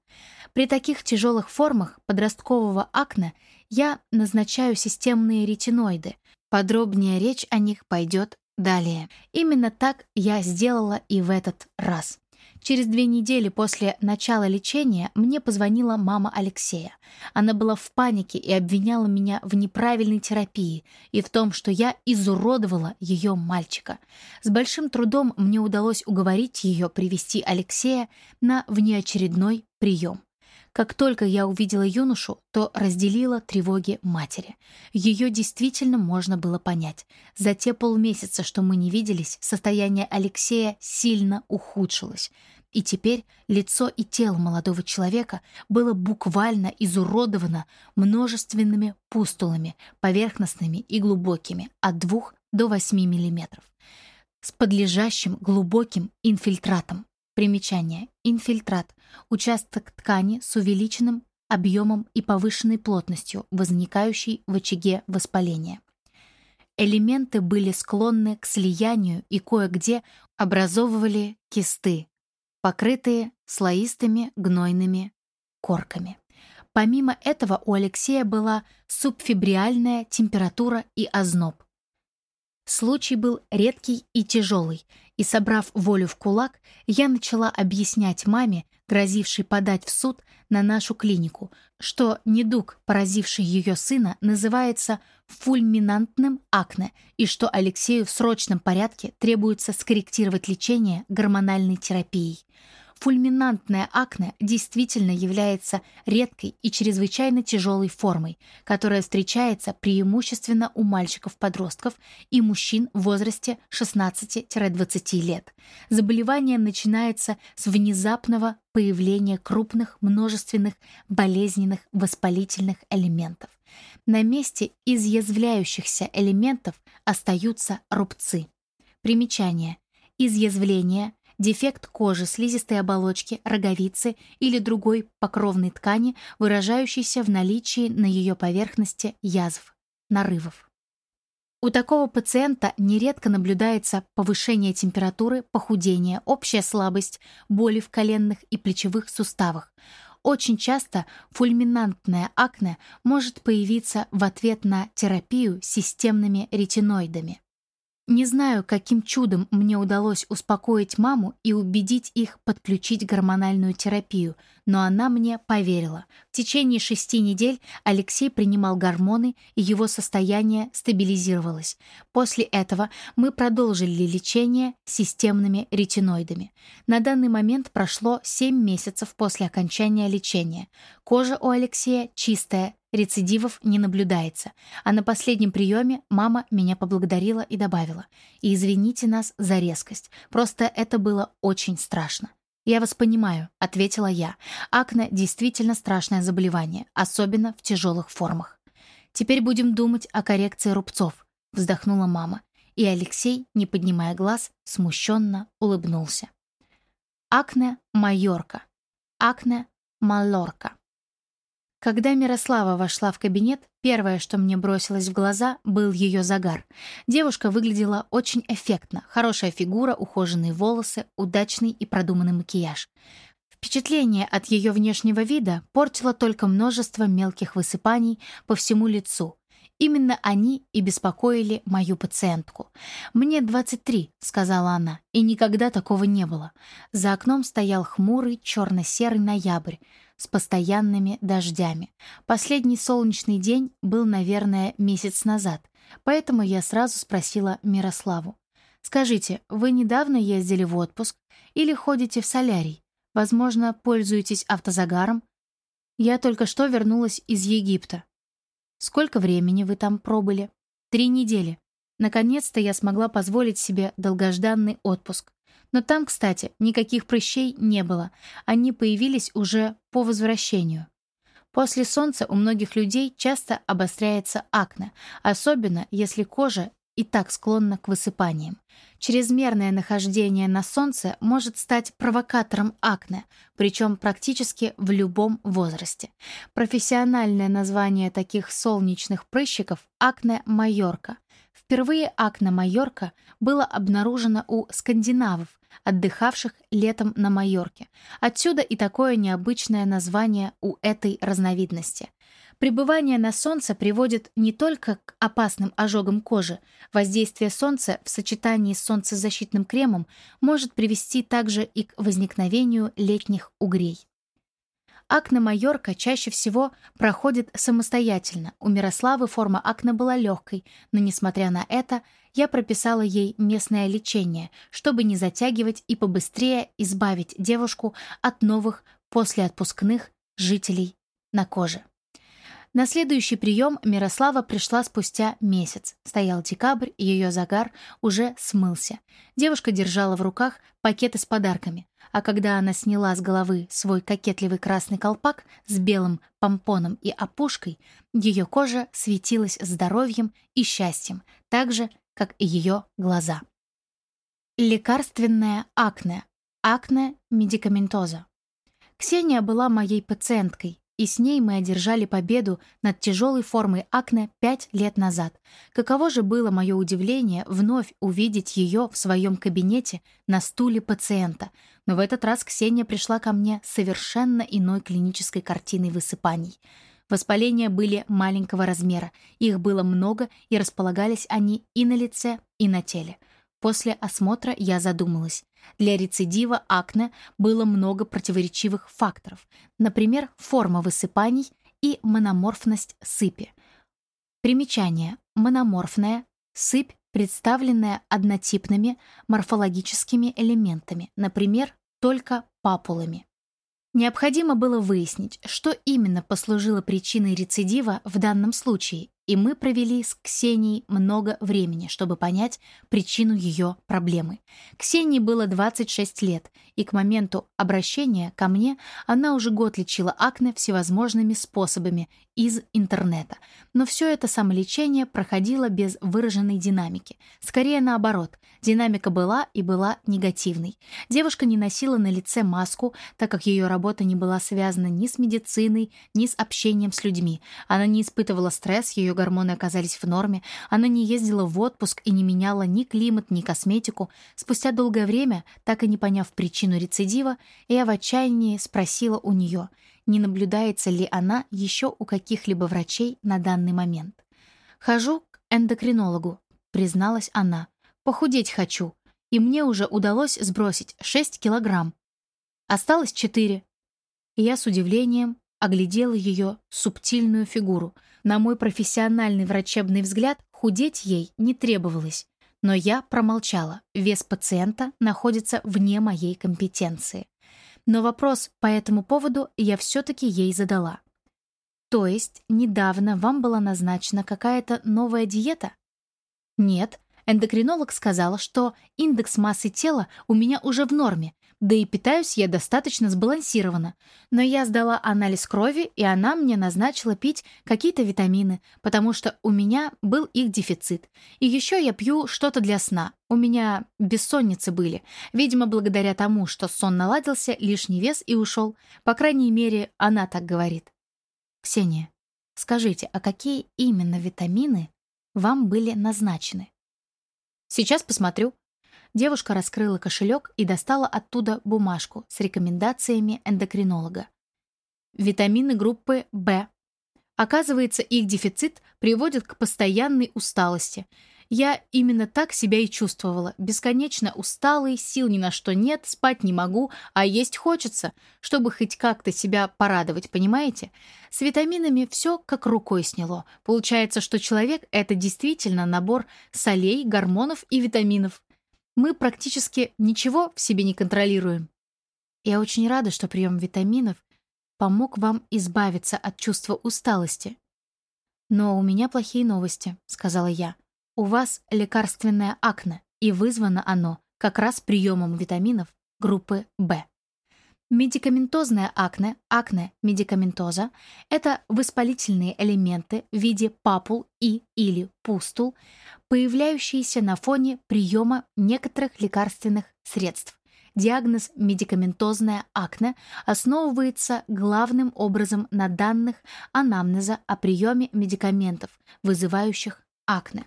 При таких тяжелых формах подросткового акне я назначаю системные ретиноиды. Подробнее речь о них пойдет далее. Именно так я сделала и в этот раз. Через две недели после начала лечения мне позвонила мама Алексея. Она была в панике и обвиняла меня в неправильной терапии и в том, что я изуродовала ее мальчика. С большим трудом мне удалось уговорить ее привести Алексея на внеочередной прием. Как только я увидела юношу, то разделила тревоги матери. Ее действительно можно было понять. За те полмесяца, что мы не виделись, состояние Алексея сильно ухудшилось. И теперь лицо и тело молодого человека было буквально изуродовано множественными пустулами, поверхностными и глубокими, от 2 до 8 мм, с подлежащим глубоким инфильтратом. Примечание. Инфильтрат – участок ткани с увеличенным объемом и повышенной плотностью, возникающий в очаге воспаления. Элементы были склонны к слиянию и кое-где образовывали кисты, покрытые слоистыми гнойными корками. Помимо этого у Алексея была субфибриальная температура и озноб. Случай был редкий и тяжелый, и, собрав волю в кулак, я начала объяснять маме, грозившей подать в суд на нашу клинику, что недуг, поразивший ее сына, называется фульминантным акне, и что Алексею в срочном порядке требуется скорректировать лечение гормональной терапией. Фульминантная акне действительно является редкой и чрезвычайно тяжелой формой, которая встречается преимущественно у мальчиков-подростков и мужчин в возрасте 16-20 лет. Заболевание начинается с внезапного появления крупных множественных болезненных воспалительных элементов. На месте изъязвляющихся элементов остаются рубцы. Примечание. Изъязвление – дефект кожи, слизистой оболочки, роговицы или другой покровной ткани, выражающийся в наличии на ее поверхности язв, нарывов. У такого пациента нередко наблюдается повышение температуры, похудение, общая слабость, боли в коленных и плечевых суставах. Очень часто фульминантная акне может появиться в ответ на терапию системными ретиноидами. Не знаю, каким чудом мне удалось успокоить маму и убедить их подключить гормональную терапию, но она мне поверила. В течение шести недель Алексей принимал гормоны, и его состояние стабилизировалось. После этого мы продолжили лечение системными ретиноидами. На данный момент прошло 7 месяцев после окончания лечения. Кожа у Алексея чистая, Рецидивов не наблюдается, а на последнем приеме мама меня поблагодарила и добавила. И извините нас за резкость, просто это было очень страшно. «Я вас понимаю», — ответила я. «Акне действительно страшное заболевание, особенно в тяжелых формах». «Теперь будем думать о коррекции рубцов», — вздохнула мама. И Алексей, не поднимая глаз, смущенно улыбнулся. Акне Майорка. Акне Малорка. Когда Мирослава вошла в кабинет, первое, что мне бросилось в глаза, был ее загар. Девушка выглядела очень эффектно. Хорошая фигура, ухоженные волосы, удачный и продуманный макияж. Впечатление от ее внешнего вида портило только множество мелких высыпаний по всему лицу. Именно они и беспокоили мою пациентку. «Мне 23», — сказала она, — «и никогда такого не было». За окном стоял хмурый черно-серый ноябрь с постоянными дождями. Последний солнечный день был, наверное, месяц назад. поэтому я сразу спросила Мирославу. «Скажите, вы недавно ездили в отпуск или ходите в солярий? Возможно, пользуетесь автозагаром?» «Я только что вернулась из Египта». «Сколько времени вы там пробыли?» «Три недели. Наконец-то я смогла позволить себе долгожданный отпуск. Но там, кстати, никаких прыщей не было. Они появились уже по возвращению. После солнца у многих людей часто обостряется акне, особенно если кожа и так склонна к высыпаниям. Чрезмерное нахождение на солнце может стать провокатором акне, причем практически в любом возрасте. Профессиональное название таких солнечных прыщиков – акне майорка. Впервые акне майорка было обнаружено у скандинавов, отдыхавших летом на Майорке. Отсюда и такое необычное название у этой разновидности. Пребывание на солнце приводит не только к опасным ожогам кожи, воздействие солнца в сочетании с солнцезащитным кремом может привести также и к возникновению летних угрей. Акне Майорка чаще всего проходит самостоятельно. У Мирославы форма акне была легкой, но, несмотря на это, я прописала ей местное лечение, чтобы не затягивать и побыстрее избавить девушку от новых послеотпускных жителей на коже. На следующий прием Мирослава пришла спустя месяц. Стоял декабрь, и ее загар уже смылся. Девушка держала в руках пакеты с подарками, а когда она сняла с головы свой кокетливый красный колпак с белым помпоном и опушкой, ее кожа светилась здоровьем и счастьем, так же, как и ее глаза. Лекарственная акне. Акне медикаментоза. Ксения была моей пациенткой, и с ней мы одержали победу над тяжелой формой акне пять лет назад. Каково же было мое удивление вновь увидеть ее в своем кабинете на стуле пациента. Но в этот раз Ксения пришла ко мне с совершенно иной клинической картиной высыпаний. Воспаления были маленького размера, их было много, и располагались они и на лице, и на теле. После осмотра я задумалась. Для рецидива акне было много противоречивых факторов, например, форма высыпаний и мономорфность сыпи. Примечание. Мономорфная сыпь, представленная однотипными морфологическими элементами, например, только папулами. Необходимо было выяснить, что именно послужило причиной рецидива в данном случае и мы провели с Ксенией много времени, чтобы понять причину ее проблемы. Ксении было 26 лет, и к моменту обращения ко мне она уже год лечила акне всевозможными способами из интернета. Но все это самолечение проходило без выраженной динамики. Скорее наоборот, динамика была и была негативной. Девушка не носила на лице маску, так как ее работа не была связана ни с медициной, ни с общением с людьми. Она не испытывала стресс, ее гормоны оказались в норме, она не ездила в отпуск и не меняла ни климат, ни косметику. Спустя долгое время, так и не поняв причину рецидива, я в отчаянии спросила у нее, не наблюдается ли она еще у каких-либо врачей на данный момент. «Хожу к эндокринологу», — призналась она. «Похудеть хочу, и мне уже удалось сбросить 6 килограмм. Осталось 4». И я с удивлением оглядела ее субтильную фигуру. На мой профессиональный врачебный взгляд худеть ей не требовалось. Но я промолчала. Вес пациента находится вне моей компетенции. Но вопрос по этому поводу я все-таки ей задала. То есть недавно вам была назначена какая-то новая диета? Нет, эндокринолог сказала, что индекс массы тела у меня уже в норме, да и питаюсь я достаточно сбалансированно. Но я сдала анализ крови, и она мне назначила пить какие-то витамины, потому что у меня был их дефицит. И еще я пью что-то для сна. У меня бессонницы были. Видимо, благодаря тому, что сон наладился, лишний вес и ушел. По крайней мере, она так говорит. Ксения, скажите, а какие именно витамины вам были назначены? Сейчас посмотрю. Девушка раскрыла кошелек и достала оттуда бумажку с рекомендациями эндокринолога. Витамины группы В. Оказывается, их дефицит приводит к постоянной усталости. Я именно так себя и чувствовала. Бесконечно усталый, сил ни на что нет, спать не могу, а есть хочется, чтобы хоть как-то себя порадовать, понимаете? С витаминами все как рукой сняло. Получается, что человек — это действительно набор солей, гормонов и витаминов. Мы практически ничего в себе не контролируем. Я очень рада, что прием витаминов помог вам избавиться от чувства усталости. «Но у меня плохие новости», — сказала я. У вас лекарственное акне, и вызвано оно как раз приемом витаминов группы В. Медикаментозное акне, акне медикаментоза – это воспалительные элементы в виде папул и или пустул, появляющиеся на фоне приема некоторых лекарственных средств. Диагноз медикаментозное акне основывается главным образом на данных анамнеза о приеме медикаментов, вызывающих акне.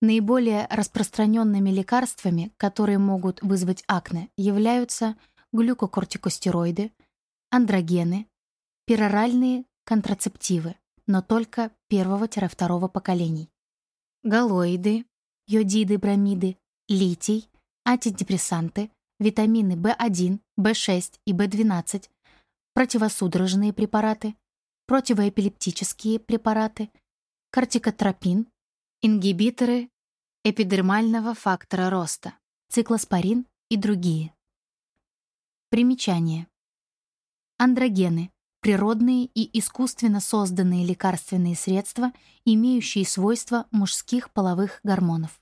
Наиболее распространенными лекарствами, которые могут вызвать акне, являются глюкокортикостероиды, андрогены, пероральные контрацептивы, но только первого-второго поколений, галоиды, йодиды, бромиды, литий, антидепрессанты, витамины В1, В6 и В12, противосудорожные препараты, противоэпилептические препараты, кортикотропин, ингибиторы эпидермального фактора роста, циклоспорин и другие. Примечание. Андрогены – природные и искусственно созданные лекарственные средства, имеющие свойства мужских половых гормонов.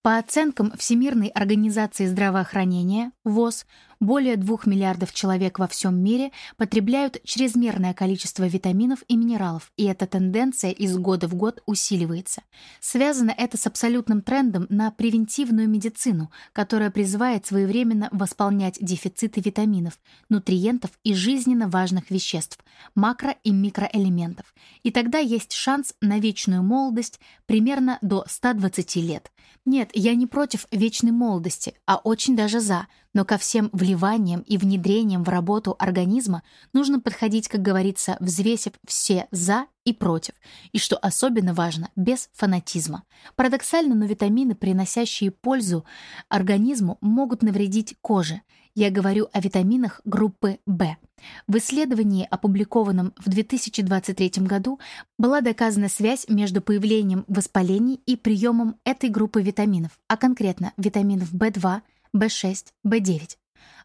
По оценкам Всемирной организации здравоохранения, ВОЗ, более 2 миллиардов человек во всем мире потребляют чрезмерное количество витаминов и минералов, и эта тенденция из года в год усиливается. Связано это с абсолютным трендом на превентивную медицину, которая призывает своевременно восполнять дефициты витаминов, нутриентов и жизненно важных веществ, макро- и микроэлементов. И тогда есть шанс на вечную молодость примерно до 120 лет. Нет, я не против вечной молодости, а очень даже за, но ко всем вливаниям и внедрениям в работу организма нужно подходить, как говорится, взвесив все «за» и «против», и, что особенно важно, без фанатизма. Парадоксально, но витамины, приносящие пользу организму, могут навредить коже. Я говорю о витаминах группы В. В исследовании, опубликованном в 2023 году, была доказана связь между появлением воспалений и приемом этой группы витаминов, а конкретно витаминов В2, В6, В9.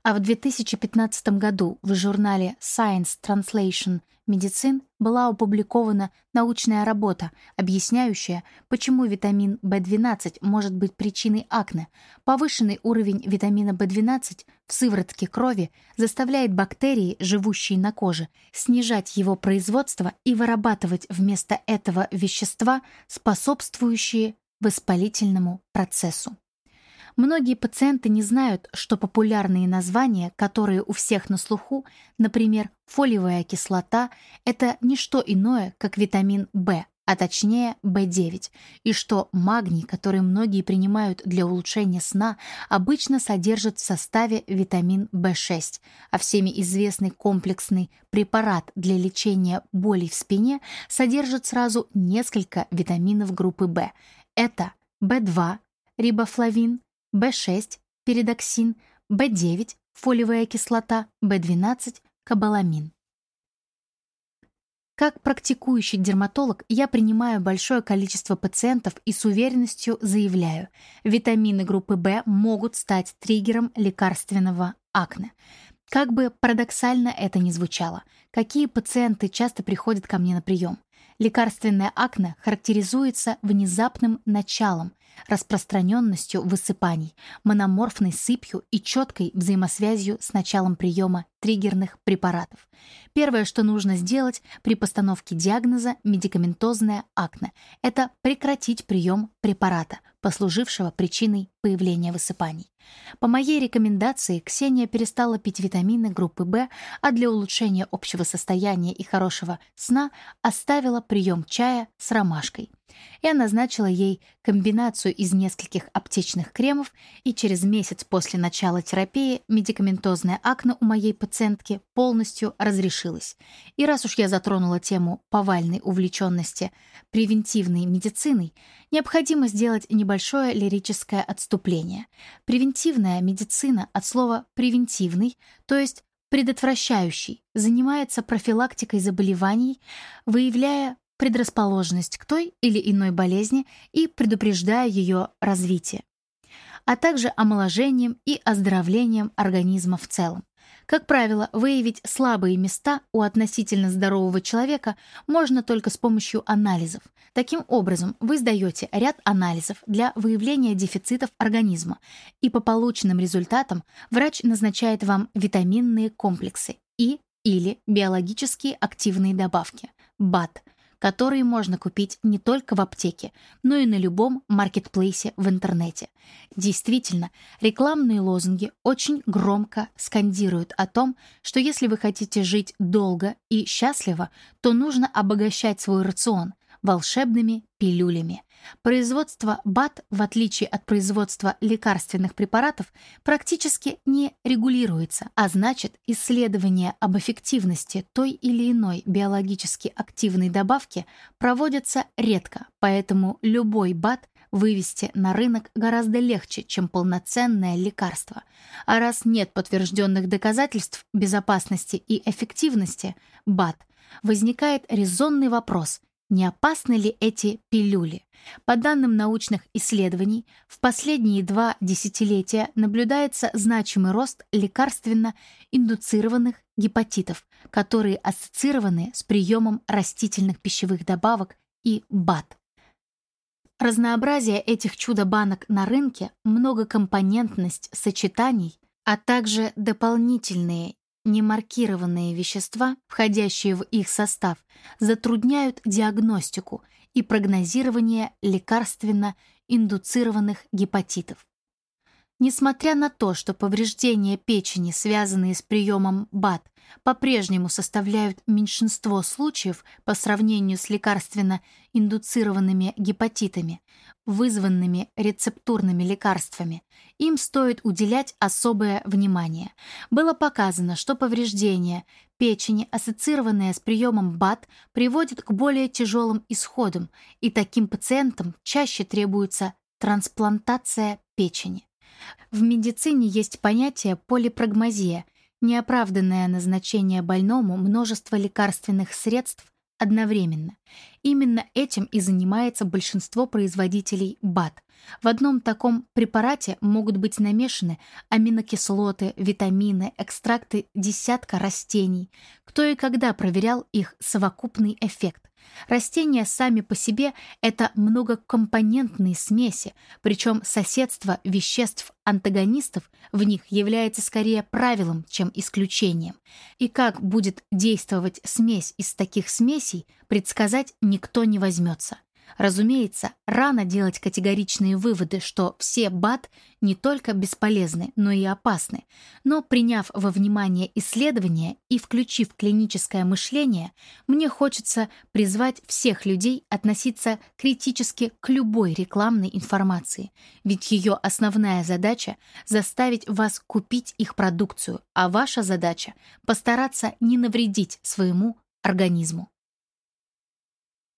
А в 2015 году в журнале Science Translation Medicine была опубликована научная работа, объясняющая, почему витамин В12 может быть причиной акне. Повышенный уровень витамина В12 в сыворотке крови заставляет бактерии, живущие на коже, снижать его производство и вырабатывать вместо этого вещества, способствующие воспалительному процессу. Многие пациенты не знают, что популярные названия, которые у всех на слуху, например, фолиевая кислота, это не что иное, как витамин В, а точнее В9, и что магний, который многие принимают для улучшения сна, обычно содержит в составе витамин В6, а всеми известный комплексный препарат для лечения болей в спине содержит сразу несколько витаминов группы В. Это В2, рибофлавин, В6, передоксин, В9, фолиевая кислота, В12, кобаламин. Как практикующий дерматолог я принимаю большое количество пациентов и с уверенностью заявляю, витамины группы В могут стать триггером лекарственного акне. Как бы парадоксально это ни звучало, какие пациенты часто приходят ко мне на прием? Лекарственное акне характеризуется внезапным началом, распространенностью высыпаний, мономорфной сыпью и четкой взаимосвязью с началом приема триггерных препаратов. Первое, что нужно сделать при постановке диагноза медикаментозное акне, это прекратить прием препарата, послужившего причиной появления высыпаний. По моей рекомендации Ксения перестала пить витамины группы В, а для улучшения общего состояния и хорошего сна оставила прием чая с ромашкой. Я назначила ей комбинацию из нескольких аптечных кремов, и через месяц после начала терапии медикаментозное акне у моей пациентки пациентки полностью разрешилось. И раз уж я затронула тему повальной увлеченности превентивной медициной, необходимо сделать небольшое лирическое отступление. Превентивная медицина от слова «превентивный», то есть предотвращающий, занимается профилактикой заболеваний, выявляя предрасположенность к той или иной болезни и предупреждая ее развитие а также омоложением и оздоровлением организма в целом. Как правило, выявить слабые места у относительно здорового человека можно только с помощью анализов. Таким образом, вы сдаете ряд анализов для выявления дефицитов организма, и по полученным результатам врач назначает вам витаминные комплексы и или биологические активные добавки – БАД – которые можно купить не только в аптеке, но и на любом маркетплейсе в интернете. Действительно, рекламные лозунги очень громко скандируют о том, что если вы хотите жить долго и счастливо, то нужно обогащать свой рацион волшебными пилюлями. Производство БАТ, в отличие от производства лекарственных препаратов, практически не регулируется, а значит, исследования об эффективности той или иной биологически активной добавки проводятся редко, поэтому любой БАТ вывести на рынок гораздо легче, чем полноценное лекарство. А раз нет подтвержденных доказательств безопасности и эффективности БАТ, возникает резонный вопрос – не опасны ли эти пилюли? По данным научных исследований, в последние два десятилетия наблюдается значимый рост лекарственно-индуцированных гепатитов, которые ассоциированы с приемом растительных пищевых добавок и БАД. Разнообразие этих чудо-банок на рынке, многокомпонентность сочетаний, а также дополнительные Немаркированные вещества, входящие в их состав, затрудняют диагностику и прогнозирование лекарственно-индуцированных гепатитов. Несмотря на то, что повреждения печени, связанные с приемом БАД, по-прежнему составляют меньшинство случаев по сравнению с лекарственно-индуцированными гепатитами, вызванными рецептурными лекарствами, им стоит уделять особое внимание. Было показано, что повреждения печени, ассоциированные с приемом БАД, приводят к более тяжелым исходам, и таким пациентам чаще требуется трансплантация печени. В медицине есть понятие полипрагмазия, неоправданное назначение больному множества лекарственных средств одновременно. Именно этим и занимается большинство производителей БАД. В одном таком препарате могут быть намешаны аминокислоты, витамины, экстракты десятка растений. Кто и когда проверял их совокупный эффект? Растения сами по себе — это многокомпонентные смеси, причем соседство веществ-антагонистов в них является скорее правилом, чем исключением. И как будет действовать смесь из таких смесей, предсказать никто не возьмется. Разумеется, рано делать категоричные выводы, что все БАД не только бесполезны, но и опасны. Но приняв во внимание исследования и включив клиническое мышление, мне хочется призвать всех людей относиться критически к любой рекламной информации, ведь ее основная задача — заставить вас купить их продукцию, а ваша задача — постараться не навредить своему организму.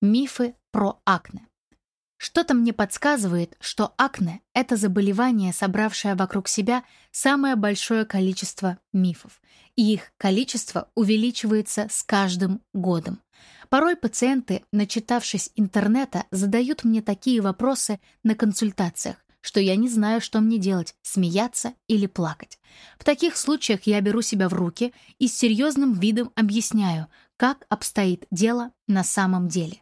Мифы про акне. Что-то мне подсказывает, что акне — это заболевание, собравшее вокруг себя самое большое количество мифов, и их количество увеличивается с каждым годом. Порой пациенты, начитавшись интернета, задают мне такие вопросы на консультациях, что я не знаю, что мне делать — смеяться или плакать. В таких случаях я беру себя в руки и с серьезным видом объясняю, как обстоит дело на самом деле.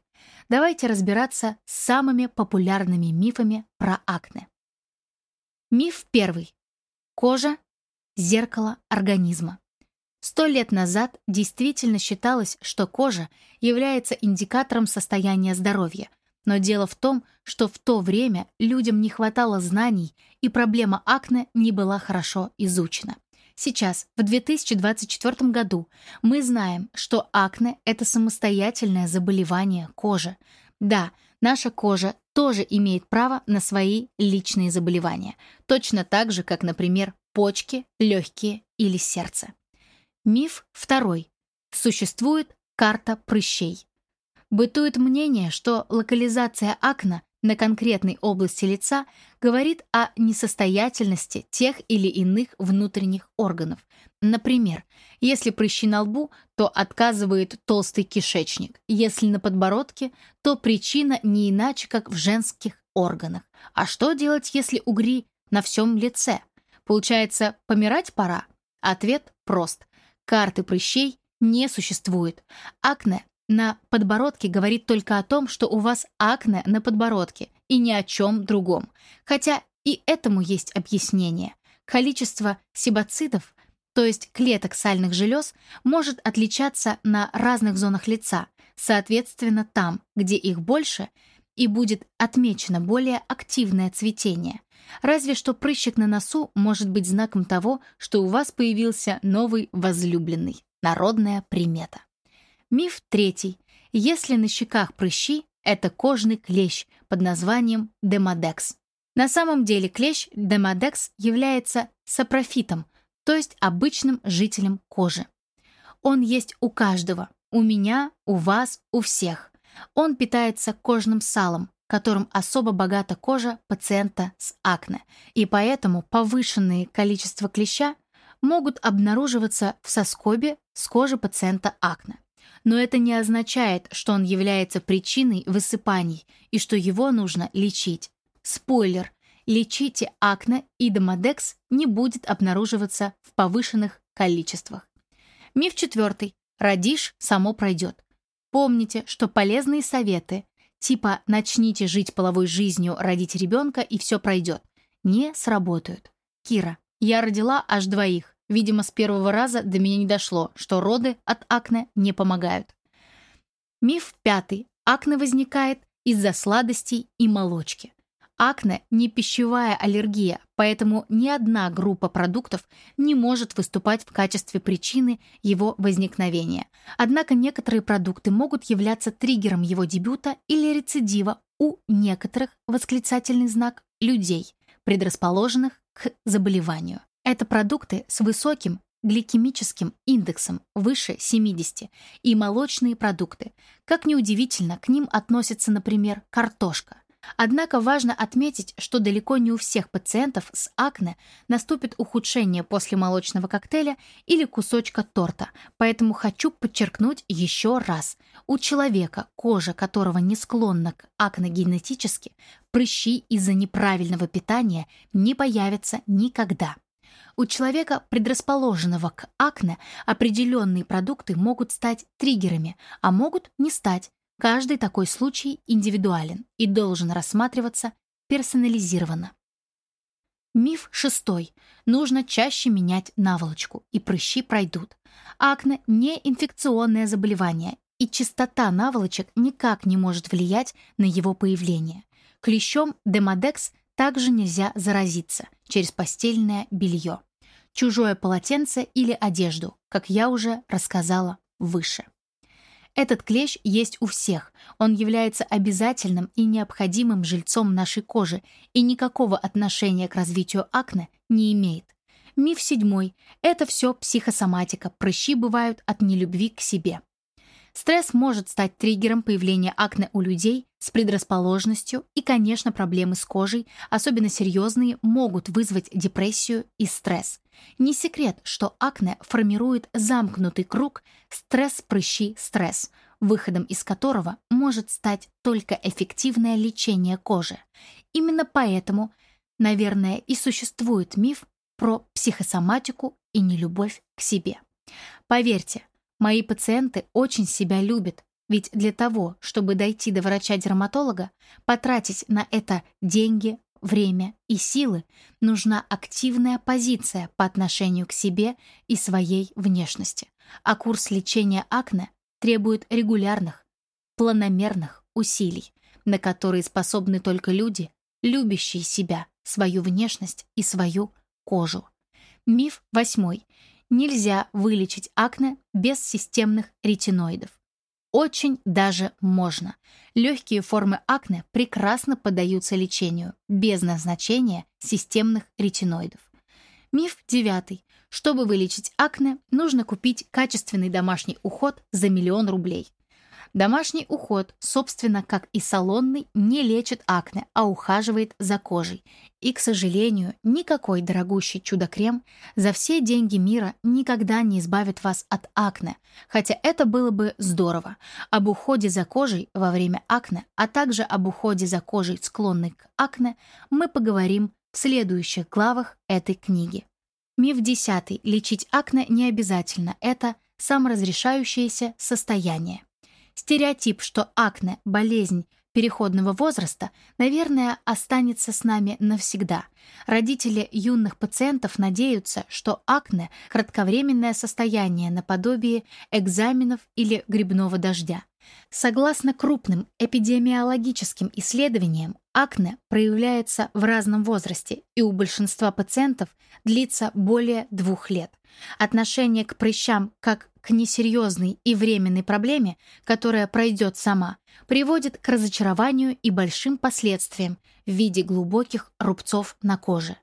Давайте разбираться с самыми популярными мифами про акне. Миф первый. Кожа – зеркало организма. Сто лет назад действительно считалось, что кожа является индикатором состояния здоровья, но дело в том, что в то время людям не хватало знаний, и проблема акне не была хорошо изучена. Сейчас, в 2024 году, мы знаем, что акне – это самостоятельное заболевание кожи. Да, наша кожа тоже имеет право на свои личные заболевания, точно так же, как, например, почки, легкие или сердце. Миф второй. Существует карта прыщей. Бытует мнение, что локализация акна на конкретной области лица говорит о несостоятельности тех или иных внутренних органов. Например, если прыщи на лбу, то отказывает толстый кишечник. Если на подбородке, то причина не иначе, как в женских органах. А что делать, если угри на всем лице? Получается, помирать пора? Ответ прост. Карты прыщей не существует. Акне на подбородке говорит только о том, что у вас акне на подбородке, и ни о чем другом. Хотя и этому есть объяснение. Количество себоцидов, то есть клеток сальных желез, может отличаться на разных зонах лица. Соответственно, там, где их больше, и будет отмечено более активное цветение. Разве что прыщик на носу может быть знаком того, что у вас появился новый возлюбленный. Народная примета. Миф третий. Если на щеках прыщи, это кожный клещ под названием демодекс. На самом деле клещ демодекс является сапрофитом, то есть обычным жителем кожи. Он есть у каждого, у меня, у вас, у всех. Он питается кожным салом, которым особо богата кожа пациента с акне, и поэтому повышенное количество клеща могут обнаруживаться в соскобе с кожи пациента акне но это не означает, что он является причиной высыпаний и что его нужно лечить. Спойлер, лечите акне и домодекс не будет обнаруживаться в повышенных количествах. Миф четвертый. Родишь, само пройдет. Помните, что полезные советы, типа «начните жить половой жизнью, родить ребенка и все пройдет», не сработают. Кира, я родила аж двоих. Видимо, с первого раза до меня не дошло, что роды от акне не помогают. Миф пятый. Акне возникает из-за сладостей и молочки. Акне – не пищевая аллергия, поэтому ни одна группа продуктов не может выступать в качестве причины его возникновения. Однако некоторые продукты могут являться триггером его дебюта или рецидива у некоторых, восклицательный знак, людей, предрасположенных к заболеванию. Это продукты с высоким гликемическим индексом выше 70 и молочные продукты. Как неудивительно, к ним относится, например, картошка. Однако важно отметить, что далеко не у всех пациентов с акне наступит ухудшение после молочного коктейля или кусочка торта, поэтому хочу подчеркнуть еще раз. У человека, кожа которого не склонна к акне генетически, прыщи из-за неправильного питания не появятся никогда. У человека, предрасположенного к акне, определенные продукты могут стать триггерами, а могут не стать. Каждый такой случай индивидуален и должен рассматриваться персонализированно. Миф шестой. Нужно чаще менять наволочку, и прыщи пройдут. Акне – не инфекционное заболевание, и чистота наволочек никак не может влиять на его появление. Клещом демодекс также нельзя заразиться через постельное белье, чужое полотенце или одежду, как я уже рассказала выше. Этот клещ есть у всех. Он является обязательным и необходимым жильцом нашей кожи и никакого отношения к развитию акне не имеет. Миф седьмой – это все психосоматика, прыщи бывают от нелюбви к себе. Стресс может стать триггером появления акне у людей с предрасположенностью, и, конечно, проблемы с кожей, особенно серьезные, могут вызвать депрессию и стресс. Не секрет, что акне формирует замкнутый круг стресс-прыщи-стресс, выходом из которого может стать только эффективное лечение кожи. Именно поэтому, наверное, и существует миф про психосоматику и нелюбовь к себе. Поверьте, Мои пациенты очень себя любят, ведь для того, чтобы дойти до врача-дерматолога, потратить на это деньги, время и силы, нужна активная позиция по отношению к себе и своей внешности. А курс лечения акне требует регулярных, планомерных усилий, на которые способны только люди, любящие себя, свою внешность и свою кожу. Миф восьмой. Нельзя вылечить акне без системных ретиноидов. Очень даже можно. Легкие формы акне прекрасно поддаются лечению без назначения системных ретиноидов. Миф девятый. Чтобы вылечить акне, нужно купить качественный домашний уход за миллион рублей. Домашний уход, собственно, как и салонный, не лечит акне, а ухаживает за кожей. И, к сожалению, никакой дорогущий чудо-крем за все деньги мира никогда не избавит вас от акне, хотя это было бы здорово. Об уходе за кожей во время акне, а также об уходе за кожей, склонной к акне, мы поговорим в следующих главах этой книги. Миф десятый. Лечить акне не обязательно. Это саморазрешающееся состояние. Стереотип, что акне – болезнь переходного возраста, наверное, останется с нами навсегда. Родители юных пациентов надеются, что акне – кратковременное состояние наподобие экзаменов или грибного дождя. Согласно крупным эпидемиологическим исследованиям, акне проявляется в разном возрасте и у большинства пациентов длится более двух лет. Отношение к прыщам как к несерьезной и временной проблеме, которая пройдет сама, приводит к разочарованию и большим последствиям в виде глубоких рубцов на коже.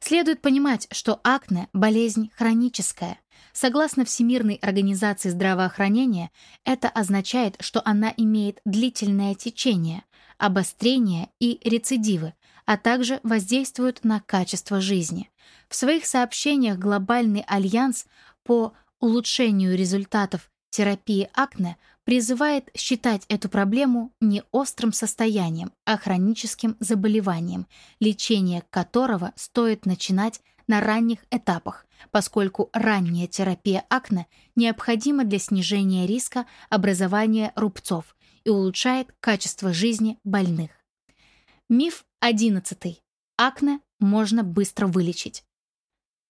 Следует понимать, что акне – болезнь хроническая. Согласно Всемирной организации здравоохранения, это означает, что она имеет длительное течение, обострение и рецидивы, а также воздействует на качество жизни. В своих сообщениях Глобальный альянс по улучшению результатов терапии акне призывает считать эту проблему не острым состоянием, а хроническим заболеванием, лечение которого стоит начинать на ранних этапах, поскольку ранняя терапия акне необходима для снижения риска образования рубцов и улучшает качество жизни больных. Миф 11. Акне можно быстро вылечить.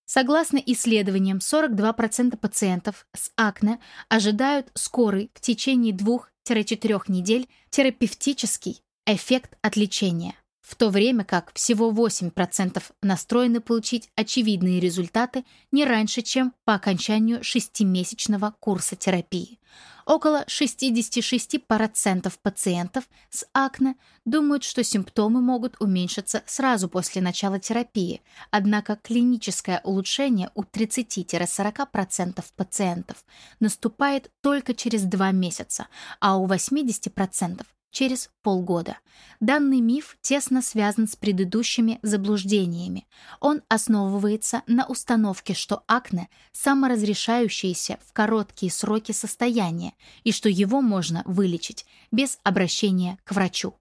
Согласно исследованиям, 42% пациентов с акне ожидают скорый в течение 2-4 недель терапевтический эффект от лечения, в то время как всего 8% настроены получить очевидные результаты не раньше, чем по окончанию 6-месячного курса терапии. Около 66% пациентов с акне думают, что симптомы могут уменьшиться сразу после начала терапии, однако клиническое улучшение у 30-40% пациентов наступает только через 2 месяца, а у 80% через полгода. Данный миф тесно связан с предыдущими заблуждениями. Он основывается на установке, что акне – саморазрешающееся в короткие сроки состояние и что его можно вылечить без обращения к врачу.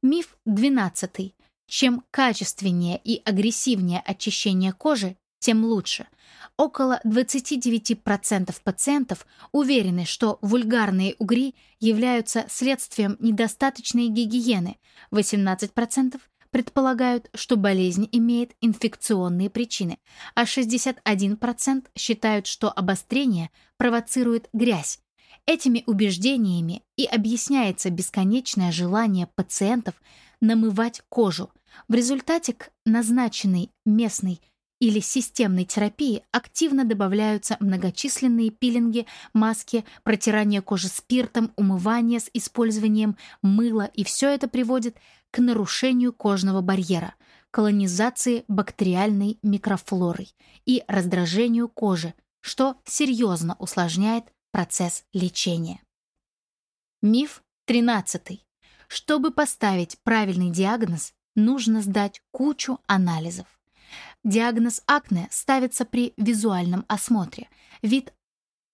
Миф 12. Чем качественнее и агрессивнее очищение кожи, тем лучше. Около 29% пациентов уверены, что вульгарные угри являются следствием недостаточной гигиены, 18% предполагают, что болезнь имеет инфекционные причины, а 61% считают, что обострение провоцирует грязь. Этими убеждениями и объясняется бесконечное желание пациентов намывать кожу. В результате к назначенной местной или системной терапии активно добавляются многочисленные пилинги, маски, протирание кожи спиртом, умывание с использованием мыла, и все это приводит к нарушению кожного барьера, колонизации бактериальной микрофлорой и раздражению кожи, что серьезно усложняет процесс лечения. Миф 13. Чтобы поставить правильный диагноз, нужно сдать кучу анализов. Диагноз акне ставится при визуальном осмотре. Вид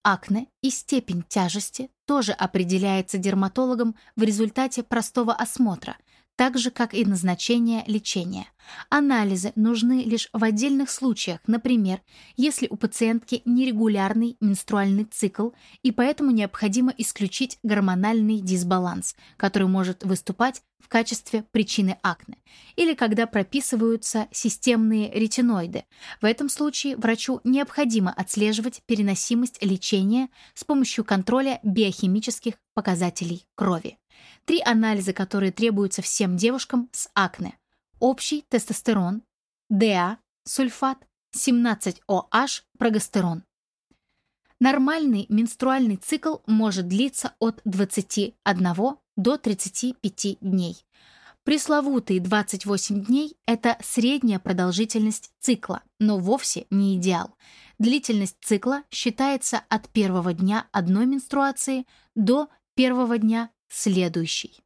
акне и степень тяжести тоже определяется дерматологом в результате простого осмотра, так же, как и назначение лечения. Анализы нужны лишь в отдельных случаях, например, если у пациентки нерегулярный менструальный цикл и поэтому необходимо исключить гормональный дисбаланс, который может выступать в качестве причины акне, или когда прописываются системные ретиноиды. В этом случае врачу необходимо отслеживать переносимость лечения с помощью контроля биохимических показателей крови. Три анализа, которые требуются всем девушкам с акне. Общий тестостерон, ДА, сульфат, 17OH, прогестерон. Нормальный менструальный цикл может длиться от 21 до 35 дней. Пресловутые 28 дней – это средняя продолжительность цикла, но вовсе не идеал. длительность цикла считается от первого дня одной менструации до первого дня следующей.